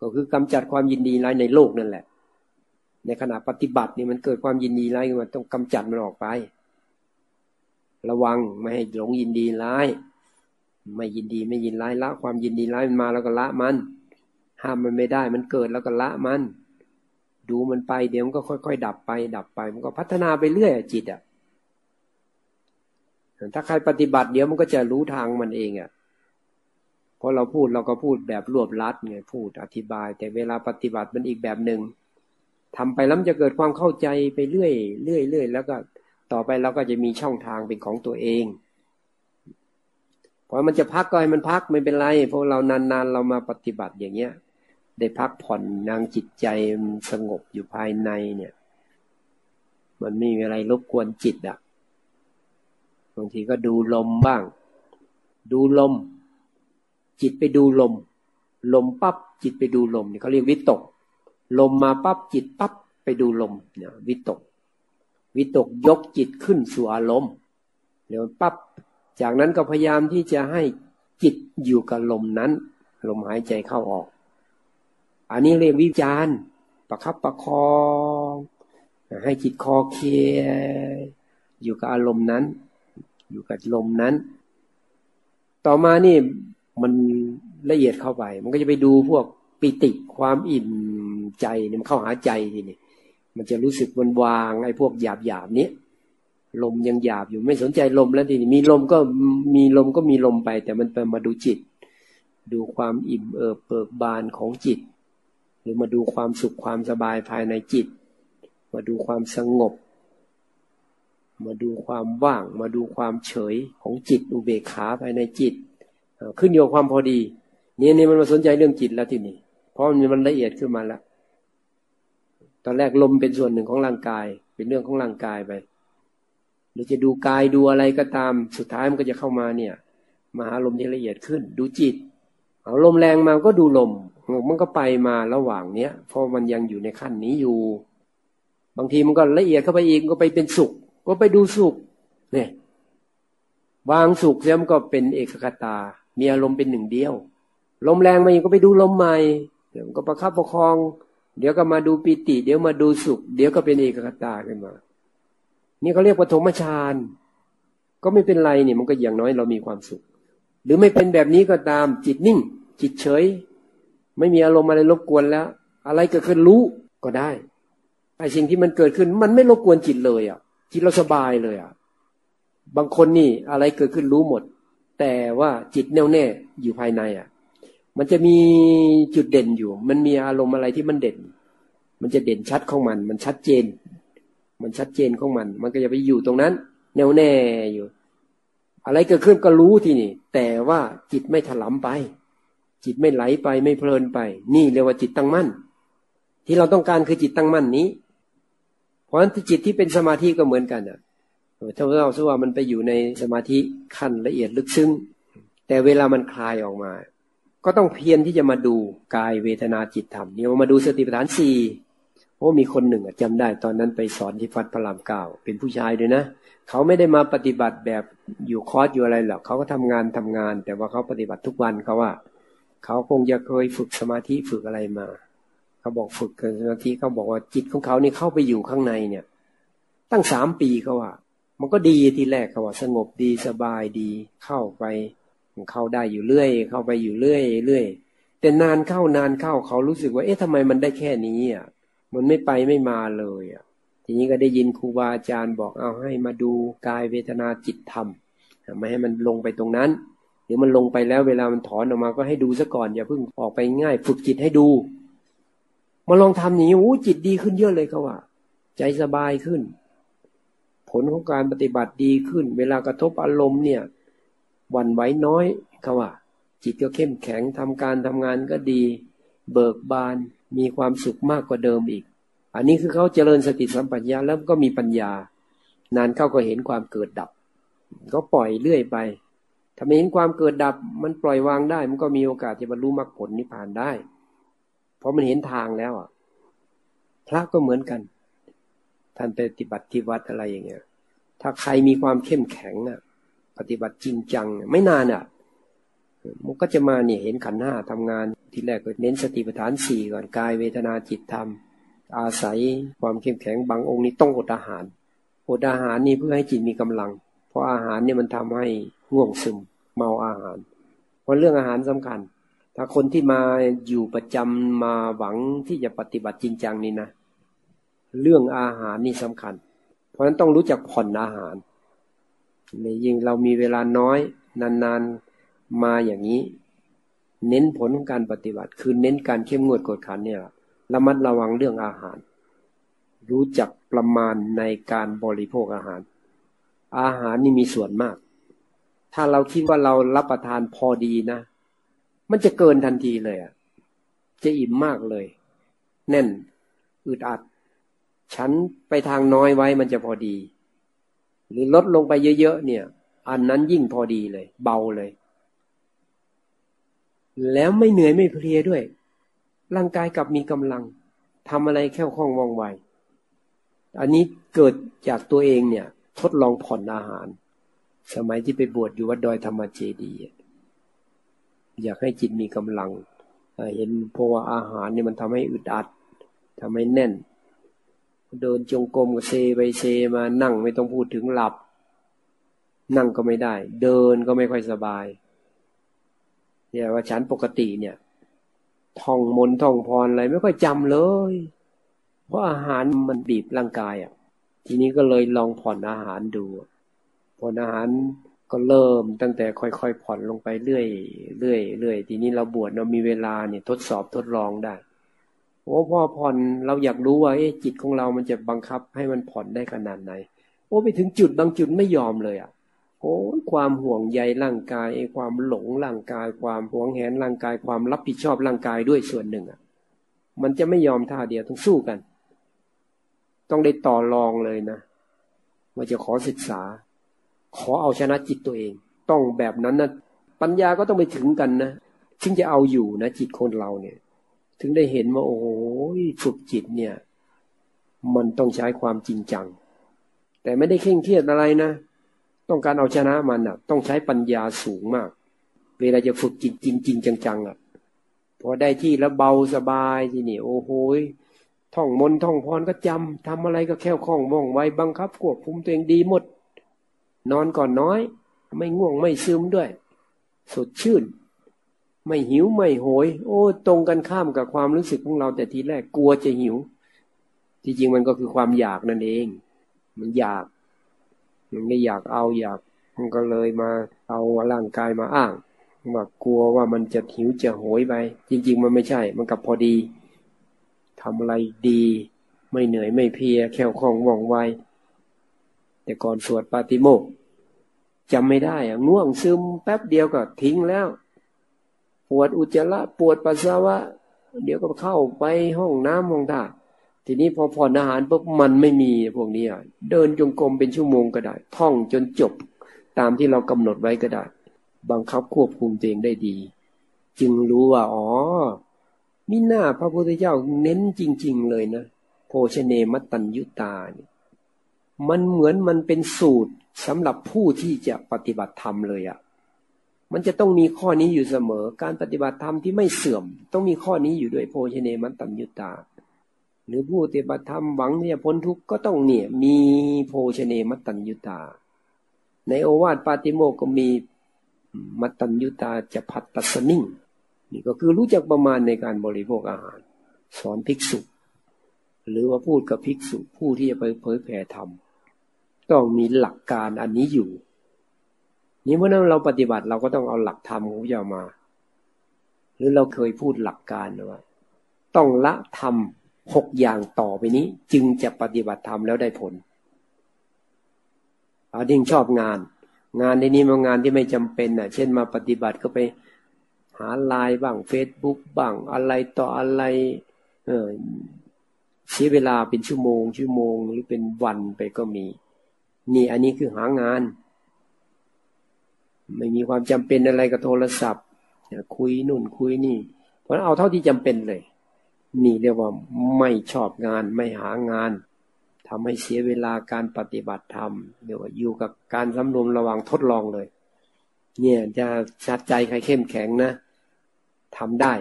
ก็คือกำจัดความยินดีร้ายในโลกนั่นแหละ ในขณะปฏิบัตินี่มันเกิดความยินดีร้ายขึ้นมาต้องกำจัดมันออกไป ระวังไม่ให้หลงยินดีร้าย ไม่ยินดีไม่ยินร้ายละ ความยินดีร้ายมันมาแล้วก็ละมัน ห้ามมันไม่ได้ มันเกิดแล้วก็ละมัน ดูมันไปเดี๋ยวมันก็ค่อยๆดับไป ดับไป มันก็พัฒนาไปเรื่อยจิตอะถ้าใครปฏิบัติเดี๋ยวมันก็จะรู้ทางมันเองอะเพอเราพูดเราก็พูดแบบรวบลัดไงพูดอธิบาย แต่เวลาปฏิบัติมันอีกแบบหนึ่งทำไปแล้วมันจะเกิดความเข้าใจไปเรื่อยเรื่อยเรื่อยแล้วก็ต่อไปเราก็จะมีช่องทางเป็นของตัวเองพอมันจะพักก็ให้มันพักไม่เป็นไรเพราะเรานานๆเรามาปฏิบัติอย่างเงี้ย ได้พักผ่อนนางจิตใจสงบอยู่ภายในเนี่ย มันไม่มีอะไรรบกวนจิตอะ่ะบางทีก็ดูลมบ้าง ดูลม จิตไปดูลม ลมปั๊บจิตไปดูลมเนี่ยเขาเรียกวิตก ลมมาปั๊บจิตปั๊บไปดูลมเนี่ยวิตก วิตกยกจิตขึ้นสู่อารมณ์เดี๋ยวปั๊บจากนั้นก็พยายามที่จะให้จิตอยู่กับลมนั้น ลมหายใจเข้าออก อันนี้เรียกวิจารณ์ประคับประคอง ให้จิตคอเคลียอยู่กับอารมณ์นั้น อยู่กับลมนั้น ต่อมานี่มันละเอียดเข้าไป มันก็จะไปดูพวกปิติความอิ่มใจเนี่ยมันเข้าหาใจทีนี่มันจะรู้สึกมันวางไอ้พวกหยาบหยาบนี้ลมยังหยาบอยู่ไม่สนใจลมแล้วทีนี้มีลมก็มีลมก็มีลมไป แต่มันไปมาดูจิต ดูความอิ่มเอิบเบิกบานของจิต รือมาดูความสุขความสบายภายในจิต มาดูความสงบ มาดูความว่าง มาดูความเฉยของจิตอุเบกขาภายในจิต ขึ้นอยู่กับความพอดีนี่นี่มันมาสนใจเรื่องจิตแล้วทีนี้เพราะมันมันละเอียดขึ้นมาแล้วตอนแรกลมเป็นส่วนหนึ่งของร่างกาย เป็นเรื่องของร่างกายไปหรือจะดูกายดูอะไรก็ตามสุดท้ายมันก็จะเข้ามาเนี่ยมาหาลมที่ละเอียดขึ้น ดูจิต เอาลมแรงมาก็ดูลม มันก็ไปมาระหว่างเนี้ยเพราะมันยังอยู่ในขั้นนี้อยู่ บางทีมันก็ละเอียดเข้าไปอีกก็ไปเป็นสุข ก็ไปดูสุข เนี่ยวางสุขแล้วมันก็เป็นเอกคตา มีอารมณ์เป็นหนึ่งเดียว ลมแรงมาอีกก็ไปดูลมใหม่เดี๋ยวก็ประคับประคอง เดี๋ยวก็มาดูปิติ เดี๋ยวมาดูสุข เดี๋ยวก็เป็นเอกคตาขึ้นมา นี่เขาเรียกปฐมฌานก็ไม่เป็นไรเนี่ยมันก็อย่างน้อยเรามีความสุข หรือไม่เป็นแบบนี้ก็ตามจิตนิ่ง จิตเฉย ไม่มีอารมณ์อะไรรบกวนแล้ว อะไรเกิดขึ้นรู้ก็ได้ไอ้สิ่งที่มันเกิดขึ้น มันไม่รบกวนจิตเลยอะจิตเราสบายเลยอะบางคนนี่อะไรเกิดขึ้นรู้หมด แต่ว่าจิตแน่วแน่อยู่ภายในอะ มันจะมีจุดเด่นอยู่ มันมีอารมณ์อะไรที่มันเด่น มันจะเด่นชัดของมัน มันชัดเจน มันชัดเจนของมัน มันก็จะไปอยู่ตรงนั้น แน่วแน่อยู่ อะไรเกิดขึ้นก็รู้ทีนี่แต่ว่าจิตไม่ถลำไป จิตไม่ไหลไปไม่เพลินไป นี่เรียกว่าจิตตั้งมั่น ที่เราต้องการคือจิตตั้งมั่นนี้ เพราะฉะนั้นจิตที่เป็นสมาธิก็เหมือนกันอะถ้าเราสว่ามันไปอยู่ในสมาธิขั้นละเอียดลึกซึ้ง แต่เวลามันคลายออกมา ก็ต้องเพียรที่จะมาดูกายเวทนาจิตธรรมเนี่ยมาดูสติปัฏฐานสี่โอ้มีคนหนึ่งจำได้ตอนนั้นไปสอนที่ฟัดพระรามเก้าเป็นผู้ชายด้วยนะ เขาไม่ได้มาปฏิบัติแบบอยู่คอร์สอยู่อะไรหรอกเขาก็ทำงานทำงาน แต่ว่าเขาปฏิบัติทุกวันเขาว่า เขาคงจะเคยฝึกสมาธิฝึกอะไรมา เขาบอกฝึกสมาธิเขาบอกว่าจิตของเขานี่เข้าไปอยู่ข้างในเนี่ย ตั้งสามปีเขาว่า มันก็ดีทีแรกเขาว่า สงบดีสบายดีเข้าไปเข้าได้อยู่เรื่อย เข้าไปอยู่เรื่อยเรื่อยแต่นานเข้านานเข้าเขารู้สึกว่า เอ๊ะทำไมมันได้แค่นี้อะ มันไม่ไปไม่มาเลยอะ ทีนี้ก็ได้ยินครูบาอาจารย์บอกเอาให้มาดูกายเวทนาจิตธรรมไม่ให้มันลงไปตรงนั้น เดี๋ยวมันลงไปแล้วเวลามันถอนออกมาก็ให้ดูซะก่อน อย่าเพิ่งออกไปง่าย ฝึกจิตให้ดู มาลองทำอย่างนี้โอ้จิตดีขึ้นเยอะเลยเขาว่า ใจสบายขึ้น ผลของการปฏิบัติดีขึ้น เวลากระทบอารมณ์เนี่ยวันไหวน้อยเขาว่า จิตก็เข้มแข็งทำการทำงานก็ดี เบิกบานมีความสุขมากกว่าเดิมอีก อันนี้คือเขาเจริญสติสัมปัญญะแล้วก็มีปัญญา นานเข้าก็เห็นความเกิดดับ ก็ปล่อยเรื่อยไป ถ้าไม่เห็นความเกิดดับ มันปล่อยวางได้ มันก็มีโอกาสจะบรรลุมรรคผลนิพพานได้ เพราะมันเห็นทางแล้วอะ พระก็เหมือนกัน ท่านไปปฏิบัติที่วัดอะไรอย่างเงี้ย ถ้าใครมีความเข้มแข็งอะ ปฏิบัติจริงจัง ไม่นานอะ มันก็จะมาเนี่ยเห็นขันห้าทำงาน ที่แรกก็เน้นสติปัฏฐานสี่ก่อนกายเวทนาจิตธรรม อาศัยความเข้มแข็งบางองค์นี้ต้องอดอาหารอดอาหารนี่เพื่อให้จิตมีกำลัง ราะอาหารเนี่ยมันทำให้ง่วงซึมเมาอาหาร เพราะเรื่องอาหารสำคัญ ถ้าคนที่มาอยู่ประจำมาหวังที่จะปฏิบัติจริงจังนี่นะเรื่องอาหารนี่สำคัญ เพราะฉะนั้นต้องรู้จักผ่อนอาหารในยิ่งเรามีเวลาน้อย นานๆมาอย่างนี้ เน้นผลของการปฏิบัติ คือเน้นการเข้มงวดกดขันเนี่ยระมัดระวังเรื่องอาหาร รู้จักประมาณในการบริโภคอาหาร อาหารนี่มีส่วนมาก ถ้าเราคิดว่าเรารับประทานพอดีนะ มันจะเกินทันทีเลยอะ จะอิ่มมากเลย แน่น อึดอัด ฉันไปทางน้อยไว้มันจะพอดี หรือลดลงไปเยอะๆเนี่ย อันนั้นยิ่งพอดีเลย เบาเลย แล้วไม่เหนื่อยไม่เพลียด้วย ร่างกายกลับมีกำลังทำอะไรแค่คล่องว่องไวอันนี้เกิดจากตัวเองเนี่ย ทดลองผ่อนอาหาร สมัยที่ไปบวชอยู่วัดดอยธรรมเจดีอยากให้จิตมีกำลัง เห็นเพราะว่าอาหารเนี่ยมันทำให้อึดอัดทำให้แน่น เดินจงกรมก็เซไปเซมานั่งไม่ต้องพูดถึงหลับ นั่งก็ไม่ได้ เดินก็ไม่ค่อยสบาย เนี่ยว่าฉันปกติเนี่ยท่องมนท่องพรอะไรไม่ค่อยจำเลย เพราะอาหารมันบีบร่างกายอะ ทีนี้ก็เลยลองผ่อนอาหารดู ผ่อนอาหารก็เริ่มตั้งแต่ค่อยๆผ่อนลงไปเรื่อยเรื่อยเรื่อยทีนี้เราบวชเรามีเวลาเนี่ยทดสอบทดลองได้โอ้พ่อผ่อนเราอยากรู้ว่าเอ๊ะจิตของเรามันจะบังคับให้มันผ่อนได้ขนาดไหน โอ้ไปถึงจุดบางจุดไม่ยอมเลยอะโอ้ความห่วงใยร่างกายความหลงร่างกาย ความหวงแหนร่างกาย ความรับผิดชอบร่างกายด้วยส่วนหนึ่งอะ มันจะไม่ยอมท่าเดียวต้องสู้กัน ต้องได้ต่อรองเลยนะว่าจะขอศึกษา ขอเอาชนะจิตตัวเอง ต้องแบบนั้นนะปัญญาก็ต้องไปถึงกันนะถึงจะเอาอยู่นะจิตคนเราเนี่ย ถึงได้เห็นว่าโอ้ยฝึกจิตเนี่ย มันต้องใช้ความจริงจัง แต่ไม่ได้เคร่งเครียดอะไรนะต้องการเอาชนะมันอะ ต้องใช้ปัญญาสูงมาก เวลาจะฝึกจริงจริงจริงจังๆอะพอได้ที่แล้วเบาสบายทีนี่โอ้โห ท่องมนท่องพรก็จำทำอะไรก็แค่คล่องว่องไวบังคับควบคุมตัวเองดีหมด นอนก่อนน้อย ไม่ง่วงไม่ซึมด้วย สดชื่น ไม่หิวไม่โหย โอ้ ตรงกันข้ามกับความรู้สึกของเราแต่ทีแรกกลัวจะหิว ที่จริงมันก็คือความอยากนั่นเอง มันอยาก มันไม่อยากเอาอยากมันก็เลยมาเอาร่างกายมาอ้างว่ากลัวว่ามันจะหิวจะโหยไป จริง ๆ มันไม่ใช่ มันกับพอดี ทำอะไรดี ไม่เหนื่อยไม่เพียแค่คล่องว่องไว แต่ก่อนสวดปาติโมกจำไม่ได้อะง่วงซึมแป๊บเดียวก็ทิ้งแล้ว ปวดอุจจาระปวดปัสสาวะ เดี๋ยวก็เข้าไปห้องน้ำห้องท่าทีนี้พอผ่อนอาหารปุ๊บมันไม่มีพวกนี้เดินจงกรมเป็นชั่วโมงก็ได้ ท่องจนจบ ตามที่เรากำหนดไว้ก็ได้ บังคับควบคุมตัวเองได้ดี จึงรู้ว่า อ๋อ มิหน้าพระพุทธเจ้าเน้นจริง ๆ เลยนะโภชเนมัตตัญยุตาเนี่ยมันเหมือนมันเป็นสูตรสำหรับผู้ที่จะปฏิบัติธรรมเลยอะ่ะ มันจะต้องมีข้อนี้อยู่เสมอ การปฏิบัติธรรมที่ไม่เสื่อม ต้องมีข้อนี้อยู่ด้วยโภชเนมัตตัญยุตา หรือผู้ปฏิบัติธรรมหวังที่จะพ้นทุกข์ก็ต้องเนี่ย มีโภชเนมัตตัญญุตา ในโอวาทปาติโมก็มีมัตตัญญุตาจะพัดตัสนิ่ง นี่ก็คือรู้จักประมาณในการบริโภคอาหาร สอนภิกษุ หรือว่าพูดกับภิกษุผู้ที่จะไปเผยแผ่ธรรมต้องมีหลักการอันนี้อยู่ นี่เมื่อนั้นเราปฏิบัติเราก็ต้องเอาหลักธรรมของพระเจ้ามา หรือเราเคยพูดหลักการว่าต้องละธรรมหกอย่างต่อไปนี้ จึงจะปฏิบัติธรรมแล้วได้ผลอาดิ้งชอบงาน งานในนี้มางานที่ไม่จำเป็นอะ เช่นมาปฏิบัติก็ไป หาไลน์บ้างเฟซบุ๊กบ้างอะไรต่ออะไร เออเสียเวลาเป็นชั่วโมง ชั่วโมงหรือเป็นวันไปก็มี นี่อันนี้คือหางาน ไม่มีความจำเป็นอะไรกับโทรศัพท์คุยนู่นคุยนี่ เพราะเอาเท่าที่จำเป็นเลย นี่เรียกว่าไม่ชอบงานไม่หางานทำให้เสียเวลาการปฏิบัติธรรมเรียกว่าอยู่กับการสำรวมระวังทดลองเลย เนี่ยจะชัดใจใครเข้มแข็งนะ ทำได้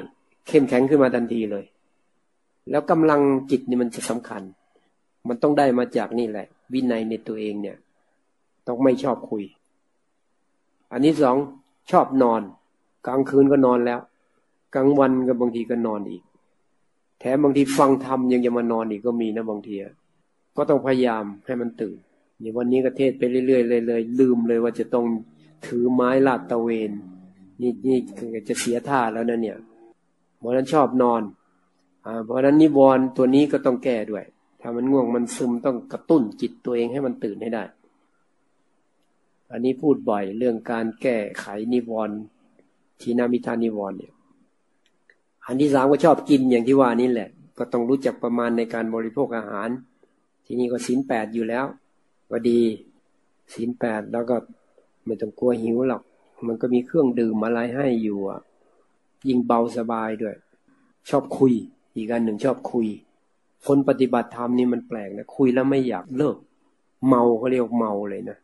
เข้มแข็งขึ้นมาทันทีเลย แล้วกำลังจิตนี่มันจะสำคัญ มันต้องได้มาจากนี่แหละ วินัยในตัวเองเนี่ย ต้องไม่ชอบคุย อันนี้สองชอบนอน กลางคืนก็นอนแล้ว กลางวันก็บางทีก็นอนอีก แถมบางทีฟังธรรมยังจะมานอนอีกก็มีนะบางทีก็ต้องพยายามให้มันตื่นอย่างวันนี้ก็เทศไปเรื่อยๆเลยเลยลืมเลยว่าจะต้องถือไม้ลาดตะเวน นี่นี่จะเสียท่าแล้วนะเนี่ยเพราะนั้นชอบนอนอ่าเพราะนั้นนิวรณ์ตัวนี้ก็ต้องแก้ด้วย ถ้ามันง่วงมันซึมต้องกระตุ้นจิตตัวเองให้มันตื่นให้ได้ อันนี้พูดบ่อยเรื่องการแก้ไขนิวรณ์ทีนามิทานิวรณ์เนี่ย อันที่สามก็ชอบกินอย่างที่ว่านี่แหละ ก็ต้องรู้จักประมาณในการบริโภคอาหาร ทีนี้ก็ศีลแปดอยู่แล้ว ก็ดีศีลแปดแล้วก็ไม่ต้องกลัวหิวหรอก มันก็มีเครื่องดื่มอะไรให้อยู่อะ ยิ่งเบาสบายด้วย ชอบคุย อีกอันหนึ่งชอบคุย คนปฏิบัติธรรมนี่มันแปลกนะคุยแล้วไม่อยากเลิก เมาเขาเรียกเมาเลยนะ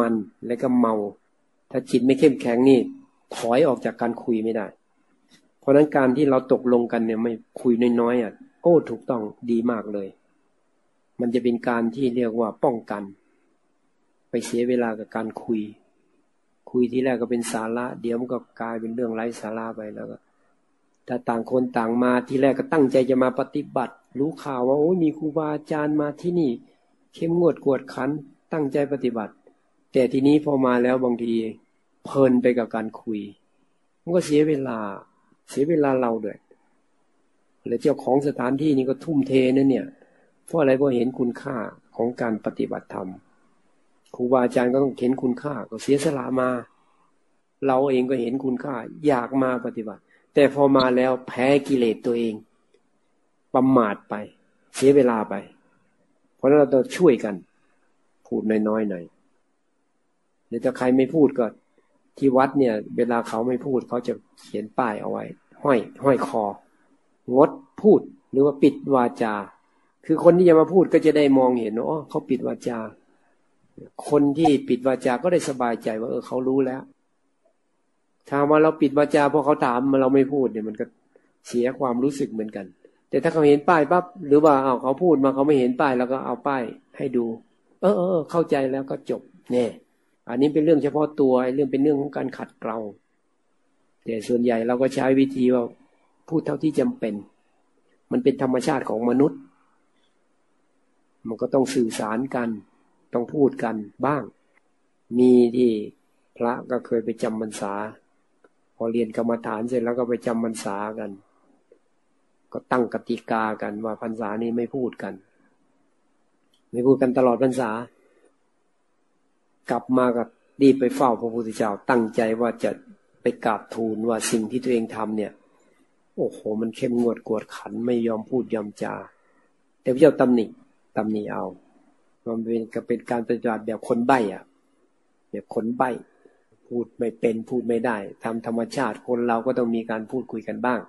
มันแล้วก็เมา ถ้าจิตไม่เข้มแข็งนี่ ถอยออกจากการคุยไม่ได้ เพราะนั้นการที่เราตกลงกันเนี่ยไม่คุยน้อยๆอะโอ้ถูกต้องดีมากเลย มันจะเป็นการที่เรียกว่าป้องกัน ไปเสียเวลากับการคุย คุยทีแรกก็เป็นสาระ เดี๋ยวมันก็กลายเป็นเรื่องไร้สาระไปแล้วก็ถ้าต่างคนต่างมาทีแรกก็ตั้งใจจะมาปฏิบัติ รู้ข่าวว่าโอ้ยมีครูบาอาจารย์มาที่นี่ เข้มงวดกวดขัน ตั้งใจปฏิบัติ แต่ทีนี้พอมาแล้วบางทีเพลินไปกับการคุย มันก็เสียเวลา เสียเวลาเราด้วยแล้วเจ้าของสถานที่นี่ก็ทุ่มเทนั่นเนี่ย เพราะอะไรเพราะเห็นคุณค่าของการปฏิบัติธรรม ครูบาอาจารย์ก็ต้องเห็นคุณค่า ก็เสียสละมา เราเองก็เห็นคุณค่า อยากมาปฏิบัติ แต่พอมาแล้วแพ้กิเลสตัวเอง ประมาทไป เสียเวลาไป เพราะนั้นเราต้องช่วยกัน พูดน้อยๆหน่อยหรือถ้าใครไม่พูดก็ที่วัดเนี่ย เวลาเขาไม่พูดเขาจะเขียนป้ายเอาไว้ ห้อย ห้อยคอ งดพูดหรือว่าปิดวาจา คือคนที่จะมาพูดก็จะได้มองเห็นว่าเขาปิดวาจา คนที่ปิดวาจาก็ได้สบายใจว่า เออเขารู้แล้วถ้าว่าเราปิดวาจาเพราะเขาถามมาเราไม่พูดเนี่ยมันก็เสียความรู้สึกเหมือนกัน แต่ถ้าเขาเห็นป้ายปั๊บหรือว่าเอาเขาพูดมาเขาไม่เห็นป้ายแล้วก็เอาป้ายให้ดู เออเออเข้าใจแล้วก็จบเนี่ยอันนี้เป็นเรื่องเฉพาะตัวเรื่องเป็นเรื่องของการขัดเกลาแต่ส่วนใหญ่เราก็ใช้วิธีว่าพูดเท่าที่จำเป็น มันเป็นธรรมชาติของมนุษย์ มันก็ต้องสื่อสารกัน ต้องพูดกันบ้าง มีที่พระก็เคยไปจำพรรษา พอเรียนกรรมฐานเสร็จแล้วก็ไปจำพรรษากัน ก็ตั้งกติกากันว่าพรรษานี้ไม่พูดกัน ไม่พูดกันตลอดพรรษา กลับมากับรีบไปเฝ้าพระพุทธเจ้าตั้งใจว่าจะไปกราบทูลว่าสิ่งที่ตัวเองทำเนี่ย โอ้โห มันเข้มงวดกวดขันไม่ยอมพูดยอมจาแต่พระเจ้าตำหนิตำหนิเอา มันเป็นก็เป็นการปฏิบัติแบบคนใบ้อะแบบคนใบ้พูดไม่เป็นพูดไม่ได้ทำธรรมชาติคนเราก็ต้องมีการพูดคุยกันบ้าง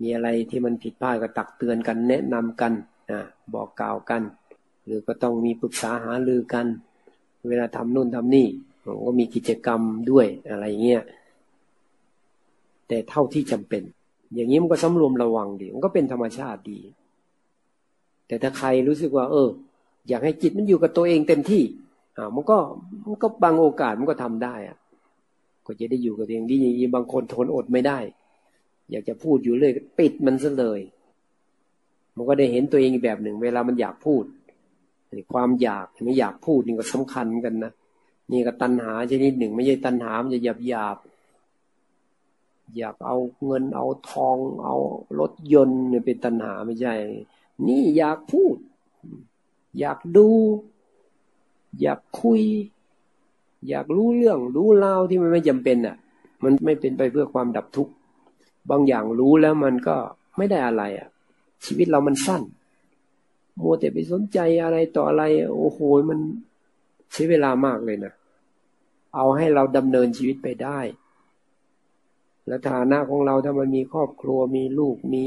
มีอะไรที่มันผิดพลาดก็ตักเตือนกันแนะนำกันนะบอกกล่าวกัน หรือก็ต้องมีปรึกษาหารือกัน เวลาทำนู่นทำนี่ก็มีกิจกรรมด้วยอะไรเงี้ยแต่เท่าที่จำเป็น อย่างนี้มันก็สำรวมระวังดี มันก็เป็นธรรมชาติดี แต่ถ้าใครรู้สึกว่า เออ อยากให้จิตมันอยู่กับตัวเองเต็มที่อ่ามันก็มันก็บางโอกาสมันก็ทำได้อะก็จะได้อยู่กับตัวเองดีอย่างนี้บางคนทนอดไม่ได้ อยากจะพูดอยู่เลยปิดมันซะเลย มันก็ได้เห็นตัวเองแบบหนึ่ง เวลามันอยากพูดความอยากไม่อยากพูดนี่ก็สำคัญกันนะนี่ก็ตัณหาชนิดหนึ่ง ไม่ใช่ตัณหามันจะหยาบหยาบอยากเอาเงินเอาทอง เอารถยนต์เนี่ยเป็นตัณหาไม่ใช่ นี่อยากพูด อยากดู อยากคุย อยากรู้เรื่อง รู้เล่าที่มันไม่จำเป็นอะ มันไม่เป็นไปเพื่อความดับทุกข์บางอย่างรู้แล้วมันก็ไม่ได้อะไรอะ ชีวิตเรามันสั้นมัวแต่ไปสนใจอะไรต่ออะไร โอ้โหมันใช้เวลามากเลยนะเอาให้เราดำเนินชีวิตไปได้และฐานะของเราถ้ามันมีครอบครัวมีลูกมี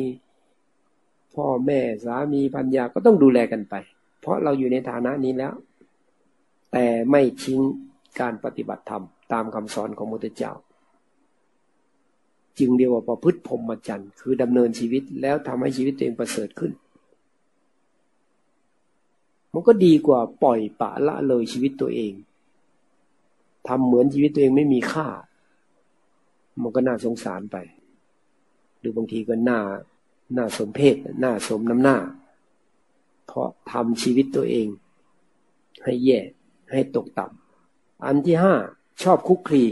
พ่อแม่สามีพัญญาก็ต้องดูแลกันไป เพราะเราอยู่ในฐานะนี้แล้ว แต่ไม่ทิ้งการปฏิบัติธรรม ตามคำสอนของมุตเจ้า จึงเรียกว่าประพฤติพรหมจรรย์คือดำเนินชีวิตแล้วทำให้ชีวิตตัวเองประเสริฐขึ้น มันก็ดีกว่าปล่อยปะละเลยชีวิตตัวเองทำเหมือนชีวิตตัวเองไม่มีค่า มันก็น่าสงสารไป หรือบางทีก็น่าน่าสมเพศน่าสมน้ำหน้า เพราะทำชีวิตตัวเอง ให้แย่ให้ตกต่ำอันที่ห้าชอบคุกคลี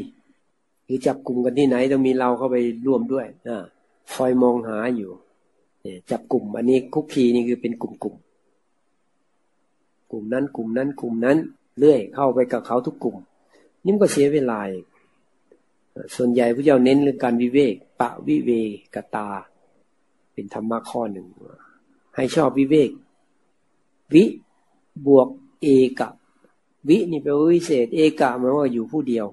หรือจับกลุ่มกันที่ไหนต้องมีเราเข้าไปร่วมด้วยอ่าคอยมองหาอยู่จับกลุ่ม อันนี้คุกคีนี่คือเป็นกลุ่มๆกลุ่มนั้น กลุ่มนั้นกลุ่มนั้นเลื่อยเข้าไปกับเขาทุกกลุ่ม นี่มันก็เสียเวลาส่วนใหญ่พระเจ้าเน้นเรื่องการวิเวกปะวิเวกตา เป็นธรรมะข้อหนึ่งให้ชอบวิเวก วิบวกเอกะ วินี่แปลว่าวิเศษ เอกะหมายว่าอยู่ผู้เดียว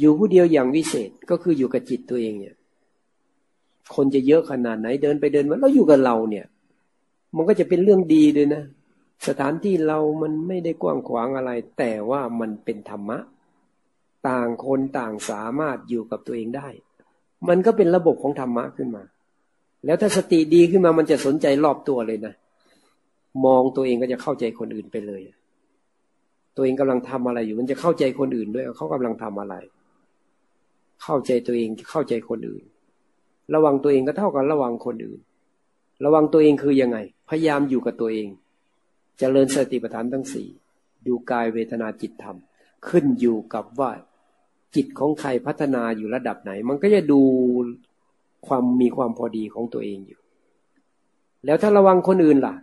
อยู่ผู้เดียวอย่างวิเศษก็คืออยู่กับจิตตัวเองเนี่ย คนจะเยอะขนาดไหนเดินไปเดินมาแล้วอยู่กับเราเนี่ย มันก็จะเป็นเรื่องดีด้วยนะ สถานที่เรามันไม่ได้กว้างขวางอะไร แต่ว่ามันเป็นธรรมะ ต่างคนต่างสามารถอยู่กับตัวเองได้ มันก็เป็นระบบของธรรมะขึ้นมา แล้วถ้าสติดีขึ้นมามันจะสนใจรอบตัวเลยนะ มองตัวเองก็จะเข้าใจคนอื่นไปเลย ตัวเองกำลังทำอะไรอยู่ มันจะเข้าใจคนอื่นด้วยเขากำลังทำอะไร เข้าใจตัวเองเข้าใจคนอื่น ระวังตัวเองก็เท่ากับระวังคนอื่น ระวังตัวเองคือยังไง พยายามอยู่กับตัวเองจเจริญสติปัฏฐานทั้งสี่ดูกายเวทนาจิตธรรม ขึ้นอยู่กับว่าจิตของใครพัฒนาอยู่ระดับไหน มันก็จะดูความมีความพอดีของตัวเองอยู่ แล้วถ้าระวังคนอื่นล่ะ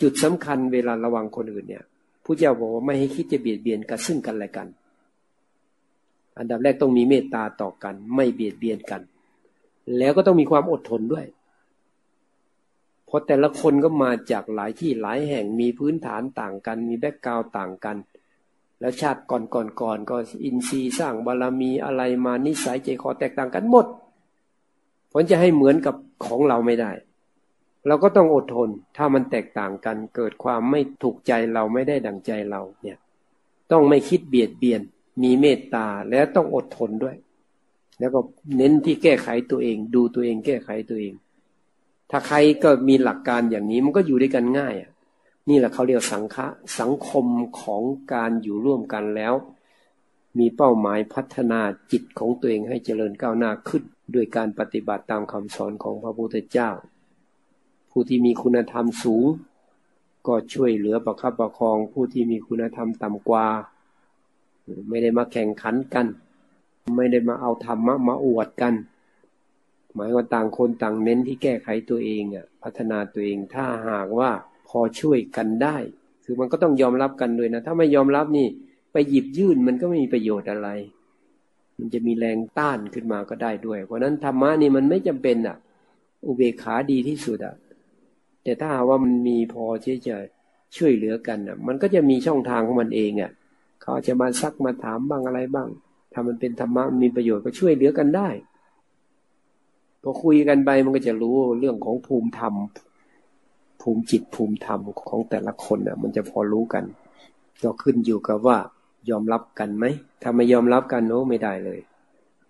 จุดสำคัญเวลาระวังคนอื่นเนี่ยผู้เจ้าบอกว่าไม่ให้คิดจะเบียดเบียนกันซึ่งกันและกัน อันดับแรกต้องมีเมตตาต่อกัน ไม่เบียดเบียนกัน แล้วก็ต้องมีความอดทนด้วย เพราะแต่ละคนก็มาจากหลายที่หลายแห่งมีพื้นฐานต่างกัน มี background ต่างกัน แล้วชาติก่อนก่อนก่อนก็อินทรีย์สร้างบารมีอะไรมานิสัยใจคอแตกต่างกันหมดผลจะให้เหมือนกับของเราไม่ได้ เราก็ต้องอดทน ถ้ามันแตกต่างกัน เกิดความไม่ถูกใจเราไม่ได้ดังใจเราเนี่ย ต้องไม่คิดเบียดเบียน มีเมตตาแล้วต้องอดทนด้วย แล้วก็เน้นที่แก้ไขตัวเอง ดูตัวเองแก้ไขตัวเอง ถ้าใครก็มีหลักการอย่างนี้มันก็อยู่ด้วยกันง่ายอะนี่แหละเขาเรียกสังฆะสังคมของการอยู่ร่วมกันแล้ว มีเป้าหมายพัฒนาจิตของตัวเองให้เจริญก้าวหน้าขึ้น ด้วยการปฏิบัติตามคำสอนของพระพุทธเจ้า ผู้ที่มีคุณธรรมสูง ก็ช่วยเหลือประคับประคองผู้ที่มีคุณธรรมต่ำกว่า ไม่ได้มาแข่งขันกัน ไม่ได้มาเอาธรรมะมาอวดกัน หมายว่าต่างคนต่างเน้นที่แก้ไขตัวเองอะพัฒนาตัวเองถ้าหากว่าพอช่วยกันได้ คือมันก็ต้องยอมรับกันด้วยนะ ถ้าไม่ยอมรับนี่ ไปหยิบยื่นมันก็ไม่มีประโยชน์อะไร มันจะมีแรงต้านขึ้นมาก็ได้ด้วย เพราะนั้นธรรมะนี่มันไม่จำเป็นอะ อุเบกขาดีที่สุดอะ แต่ถ้าว่ามันมีพอที่จะช่วยเหลือกันอะ มันก็จะมีช่องทางของมันเองอะเขาจะมาซักมาถามบ้างอะไรบ้างถ้ามันเป็นธรรมะมีประโยชน์ก็ช่วยเหลือกันได้พอคุยกันไปมันก็จะรู้เรื่องของภูมิธรรม ภูมิจิตภูมิธรรมของแต่ละคนอะ มันจะพอรู้กัน ก็ขึ้นอยู่กับว่ายอมรับกันไหมถ้าไม่ยอมรับกันโน้ไม่ได้เลย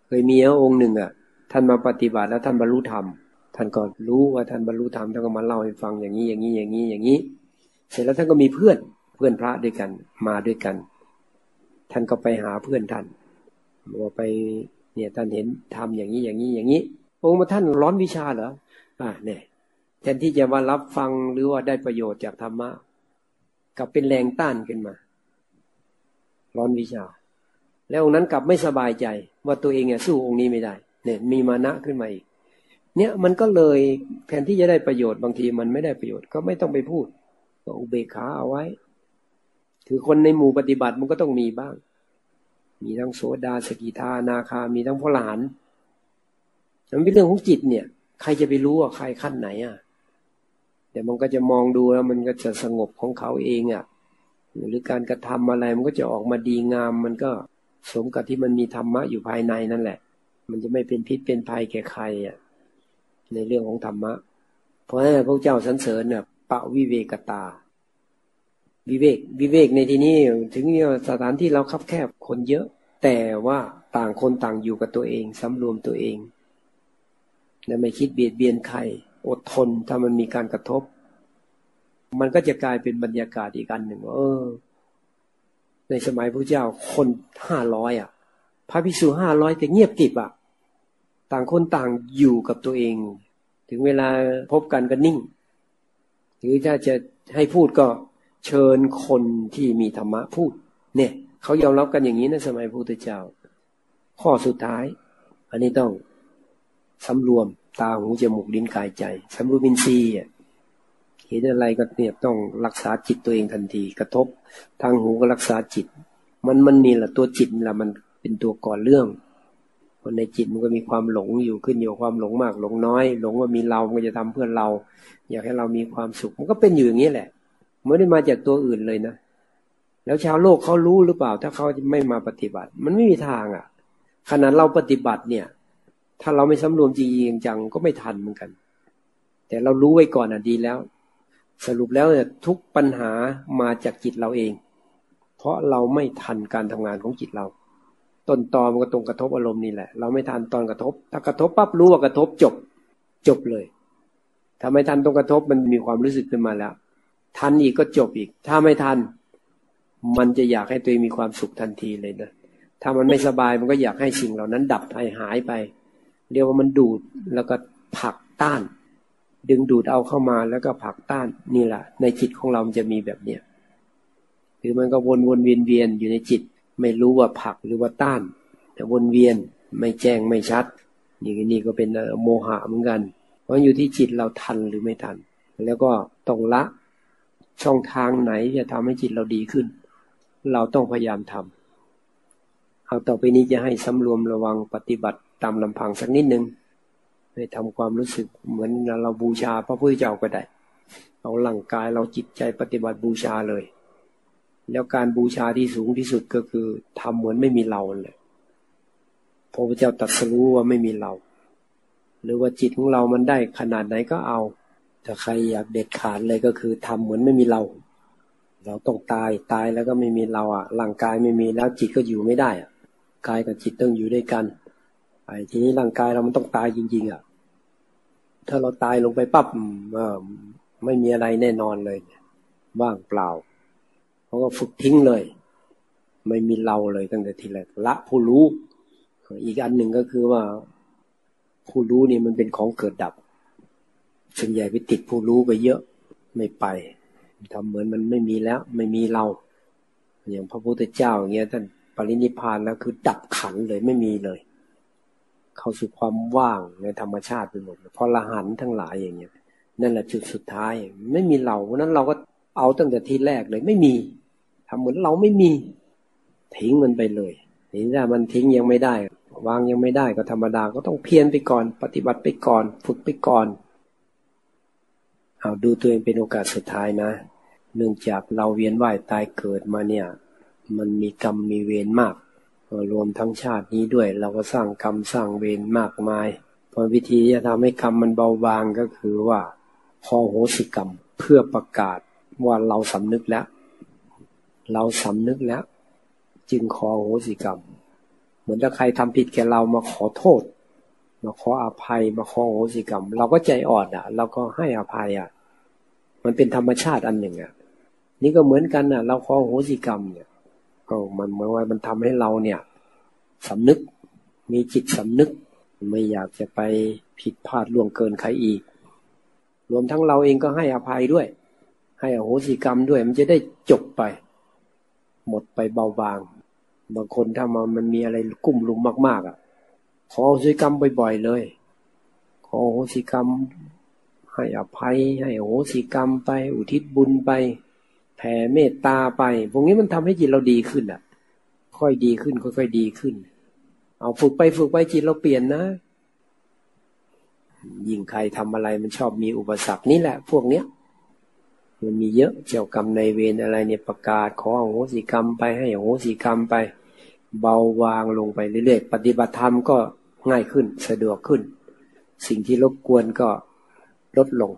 เคยมีองค์หนึ่งอะ ท่านมาปฏิบัติแล้วท่านบรรลุธรรม ท่านก็รู้ว่าท่านบรรลุธรรมท่านก็มาเล่าให้ฟังอย่างนี้อย่างนี้อย่างนี้อย่างนี้ เสร็จแล้วท่านก็มีเพื่อนเพื่อนพระด้วยกันมาด้วยกัน ท่านก็ไปหาเพื่อนท่านบอกไปเนี่ยท่านเห็นทำอย่างนี้อย่างนี้อย่างนี้องค์มาท่านร้อนวิชาเหรออ่าเนี่ยแทนที่จะมารับฟังหรือว่าได้ประโยชน์จากธรรมะกลับเป็นแรงต้านขึ้นมา ร้อนวิชา แล้วองค์นั้นกลับไม่สบายใจ ว่าตัวเองเนี่ยสู้องค์นี้ไม่ได้ เนี่ยมีมานะขึ้นมาอีก เนี่ยมันก็เลยแทนที่จะได้ประโยชน์บางทีมันไม่ได้ประโยชน์ก็ไม่ต้องไปพูด ก็อุเบกขาเอาไว้คือคนในหมู่ปฏิบัติมันก็ต้องมีบ้าง มีทั้งโสดาสกิทานาคา มีทั้งพลหานมันเป็นเรื่องของจิตเนี่ย ใครจะไปรู้ว่าใครขั้นไหนอะแต่มันก็จะมองดูแล้วมันก็จะสงบของเขาเองอะ่ะ หรือการกระทำอะไรมันก็จะออกมาดีงาม มันก็สมกับที่มันมีธรรมะอยู่ภายในนั่นแหละ มันจะไม่เป็นพิษเป็นภัยแก่ใครอะ ในเรื่องของธรรมะ เพราะฉะนั้นพระเจ้าสรรเสริญเนี่ยปะวิเวกตา วิเวก วิเวกในที่นี้ถึงสถานที่เราคับแคบคนเยอะ แต่ว่าต่างคนต่างอยู่กับตัวเองสำรวมตัวเองและไม่คิดเบียดเบียนใคร อดทนถ้ามันมีการกระทบ มันก็จะกลายเป็นบรรยากาศอีกอันหนึ่งเออ ในสมัยพระเจ้าคนห้าร้อยอะ พระภิกษุห้าร้อยแต่เงียบกิบอะ ต่างคนต่างอยู่กับตัวเอง ถึงเวลาพบกันก็นิ่ง หรือถ้าจะให้พูดก็เชิญคนที่มีธรรมะพูด เนี่ยเขายอมรับกันอย่างนี้ในสมัยพระพุทธเจ้า ข้อสุดท้าย อันนี้ต้องสำรวมตาหูจมูกลิ้นกายใจสำรวมินทรีย์เห็นอะไรก็เนี่ยต้องรักษาจิตตัวเองทันที กระทบทางหูก็รักษาจิต มันมันนี่แหละตัวจิตแหละมันเป็นตัวก่อเรื่อง เพราะในจิตมันก็มีความหลงอยู่ขึ้นอยู่ความหลงมาก หลงน้อย หลงว่ามีเรา มันจะทำเพื่อเรา อยากให้เรามีความสุข มันก็เป็นอยู่อย่างนี้แหละไม่ได้มาจากตัวอื่นเลยนะ แล้วชาวโลกเขารู้หรือเปล่า ถ้าเขาไม่มาปฏิบัติ มันไม่มีทางอะ ขนาดเราปฏิบัติเนี่ย ถ้าเราไม่สำรวมจริงจังก็ไม่ทันเหมือนกัน แต่เรารู้ไว้ก่อนอะดีแล้ว สรุปแล้วเนี่ยทุกปัญหามาจากจิตเราเอง เพราะเราไม่ทันการทำงานของจิตเรา ต้นตอมันก็ตรงกระทบอารมณ์นี่แหละ เราไม่ทันตอนกระทบ ถ้ากระทบปั๊บรู้ว่ากระทบจบ จบเลย ถ้าไม่ทันตรงกระทบมันมีความรู้สึกขึ้นมาแล้ว ทันอีกก็จบอีก ถ้าไม่ทัน มันจะอยากให้ตัวเองมีความสุขทันทีเลยนะ ถ้ามันไม่สบายมันก็อยากให้สิ่งเหล่านั้น ดับหายหายไป เรียกว่ามันดูดแล้วก็ผลักต้าน ดึงดูดเอาเข้ามาแล้วก็ผลักต้านนี่แหละในจิตของเรามันจะมีแบบเนี้ยคือมันก็วนวนเวียนเวียนอยู่ในจิต ไม่รู้ว่าผักหรือว่าต้าน แต่วนเวียนไม่แจ้งไม่ชัด นี่นี่ก็เป็นโมหะเหมือนกัน เพราะอยู่ที่จิตเราทันหรือไม่ทัน แล้วก็ต้องละช่องทางไหนจะทำให้จิตเราดีขึ้น เราต้องพยายามทำเอาต่อไปนี้จะให้สำรวมระวังปฏิบัติตามลำพังสักนิดนึงให้ทำความรู้สึกเหมือนเราบูชาพระพุทธเจ้าก็ได้ เอาหลังกายเราจิตใจปฏิบัติบูชาเลย แล้วการบูชาที่สูงที่สุดก็คือทำเหมือนไม่มีเราเลยพระพุทธเจ้าตรัสรู้ว่าไม่มีเรา หรือว่าจิตของเรามันได้ขนาดไหนก็เอา แต่ใครอยากเด็ดขาดเลยก็คือทำเหมือนไม่มีเรา เราต้องตายตายแล้วก็ไม่มีเราอะร่างกายไม่มีแล้วจิตก็อยู่ไม่ได้อะกายกับจิตต้องอยู่ด้วยกันไอ้ทีนี้ร่างกายเรามันต้องตายจริง ๆอะถ้าเราตายลงไปปั๊บไม่มีอะไรแน่นอนเลย ว่างเปล่า เขาก็ฝึกทิ้งเลย ไม่มีเราเลยตั้งแต่ทีแรกละผู้รู้ อีกอันหนึ่งก็คือว่า ผู้รู้นี่มันเป็นของเกิดดับส่วนใหญ่ไปติดผู้รู้ไปเยอะไม่ไปทำเหมือนมันไม่มีแล้ว ไม่มีเรา อย่างพระพุทธเจ้าอย่างเงี้ยท่านปรินิพานแล้วคือดับขันเลยไม่มีเลย เข้าสู่ความว่างในธรรมชาติไปหมดเพอละหันทั้งหลายอย่างเงี้ยนั่นแหละจุดสุดท้าย ไม่มีเราเพราะนั้นเราก็ เอาตั้งแต่ทีแรกเลยไม่มีทำเหมือนเราไม่มี ทิ้งมันไปเลยนี่ถ้ามันทิ้งยังไม่ได้ วางยังไม่ได้ก็ธรรมดาก็ต้องเพียรไปก่อน ปฏิบัติไปก่อน ฝึกไปก่อน เอาดูตัวเองเป็นโอกาสสุดท้ายนะ เนื่องจากเราเวียนว่ายตายเกิดมาเนี่ย มันมีกรรมมีเวรมากรวมทั้งชาตินี้ด้วย เราก็สร้างกรรมสร้างเวรมากมายพอวิธีจะทำให้กรรมมันเบาบางก็คือว่า พอโหสิกรรมเพื่อประกาศ ว่าเราสำนึกแล้ว เราสำนึกแล้ว จึงขอโหสิกรรม เหมือนถ้าใครทำผิดแกเรามาขอโทษ มาขออภัยมาขอโหสิกรรม เราก็ใจอ่อนอะ เราก็ให้อภัยอะ มันเป็นธรรมชาติอันหนึ่งอะ นี่ก็เหมือนกันอะ เราขอโหสิกรรมเนี่ย ก็มันเหมือนว่ามันทำให้เราเนี่ยสำนึก มีจิตสำนึก ไม่อยากจะไปผิดพลาดล่วงเกินใครอีก รวมทั้งเราเองก็ให้อภัยด้วย ให้อโหสิกรรมด้วย มันจะได้จบไป หมดไปเบาบาง บางคนถ้ามันมันมีอะไรกุ้มลุมมาก ๆ อะ ขออโหสิกรรมบ่อยๆเลย ขออโหสิกรรม ให้อภัย ให้อโหสิกรรมไป อุทิศบุญไป แผ่เมตตาไป พวกนี้มันทำให้จิตเราดีขึ้นอะ ค่อยดีขึ้น ค่อยๆดีขึ้น เอาฝึกไปฝึกไปจิตเราเปลี่ยนนะยิ่งใครทำอะไรมันชอบมีอุปสรรคนี่แหละ พวกเนี้ย มันมีเยอะเจ้ากรรมในเวรอะไรเนี่ยประกาศขอโหสิกรรมไปให้โหสิกรรมไป เบาวางลงไปเรื่อยๆ ปฏิบัติธรรมก็ง่ายขึ้นสะดวกขึ้น สิ่งที่รบกวนก็ลดลง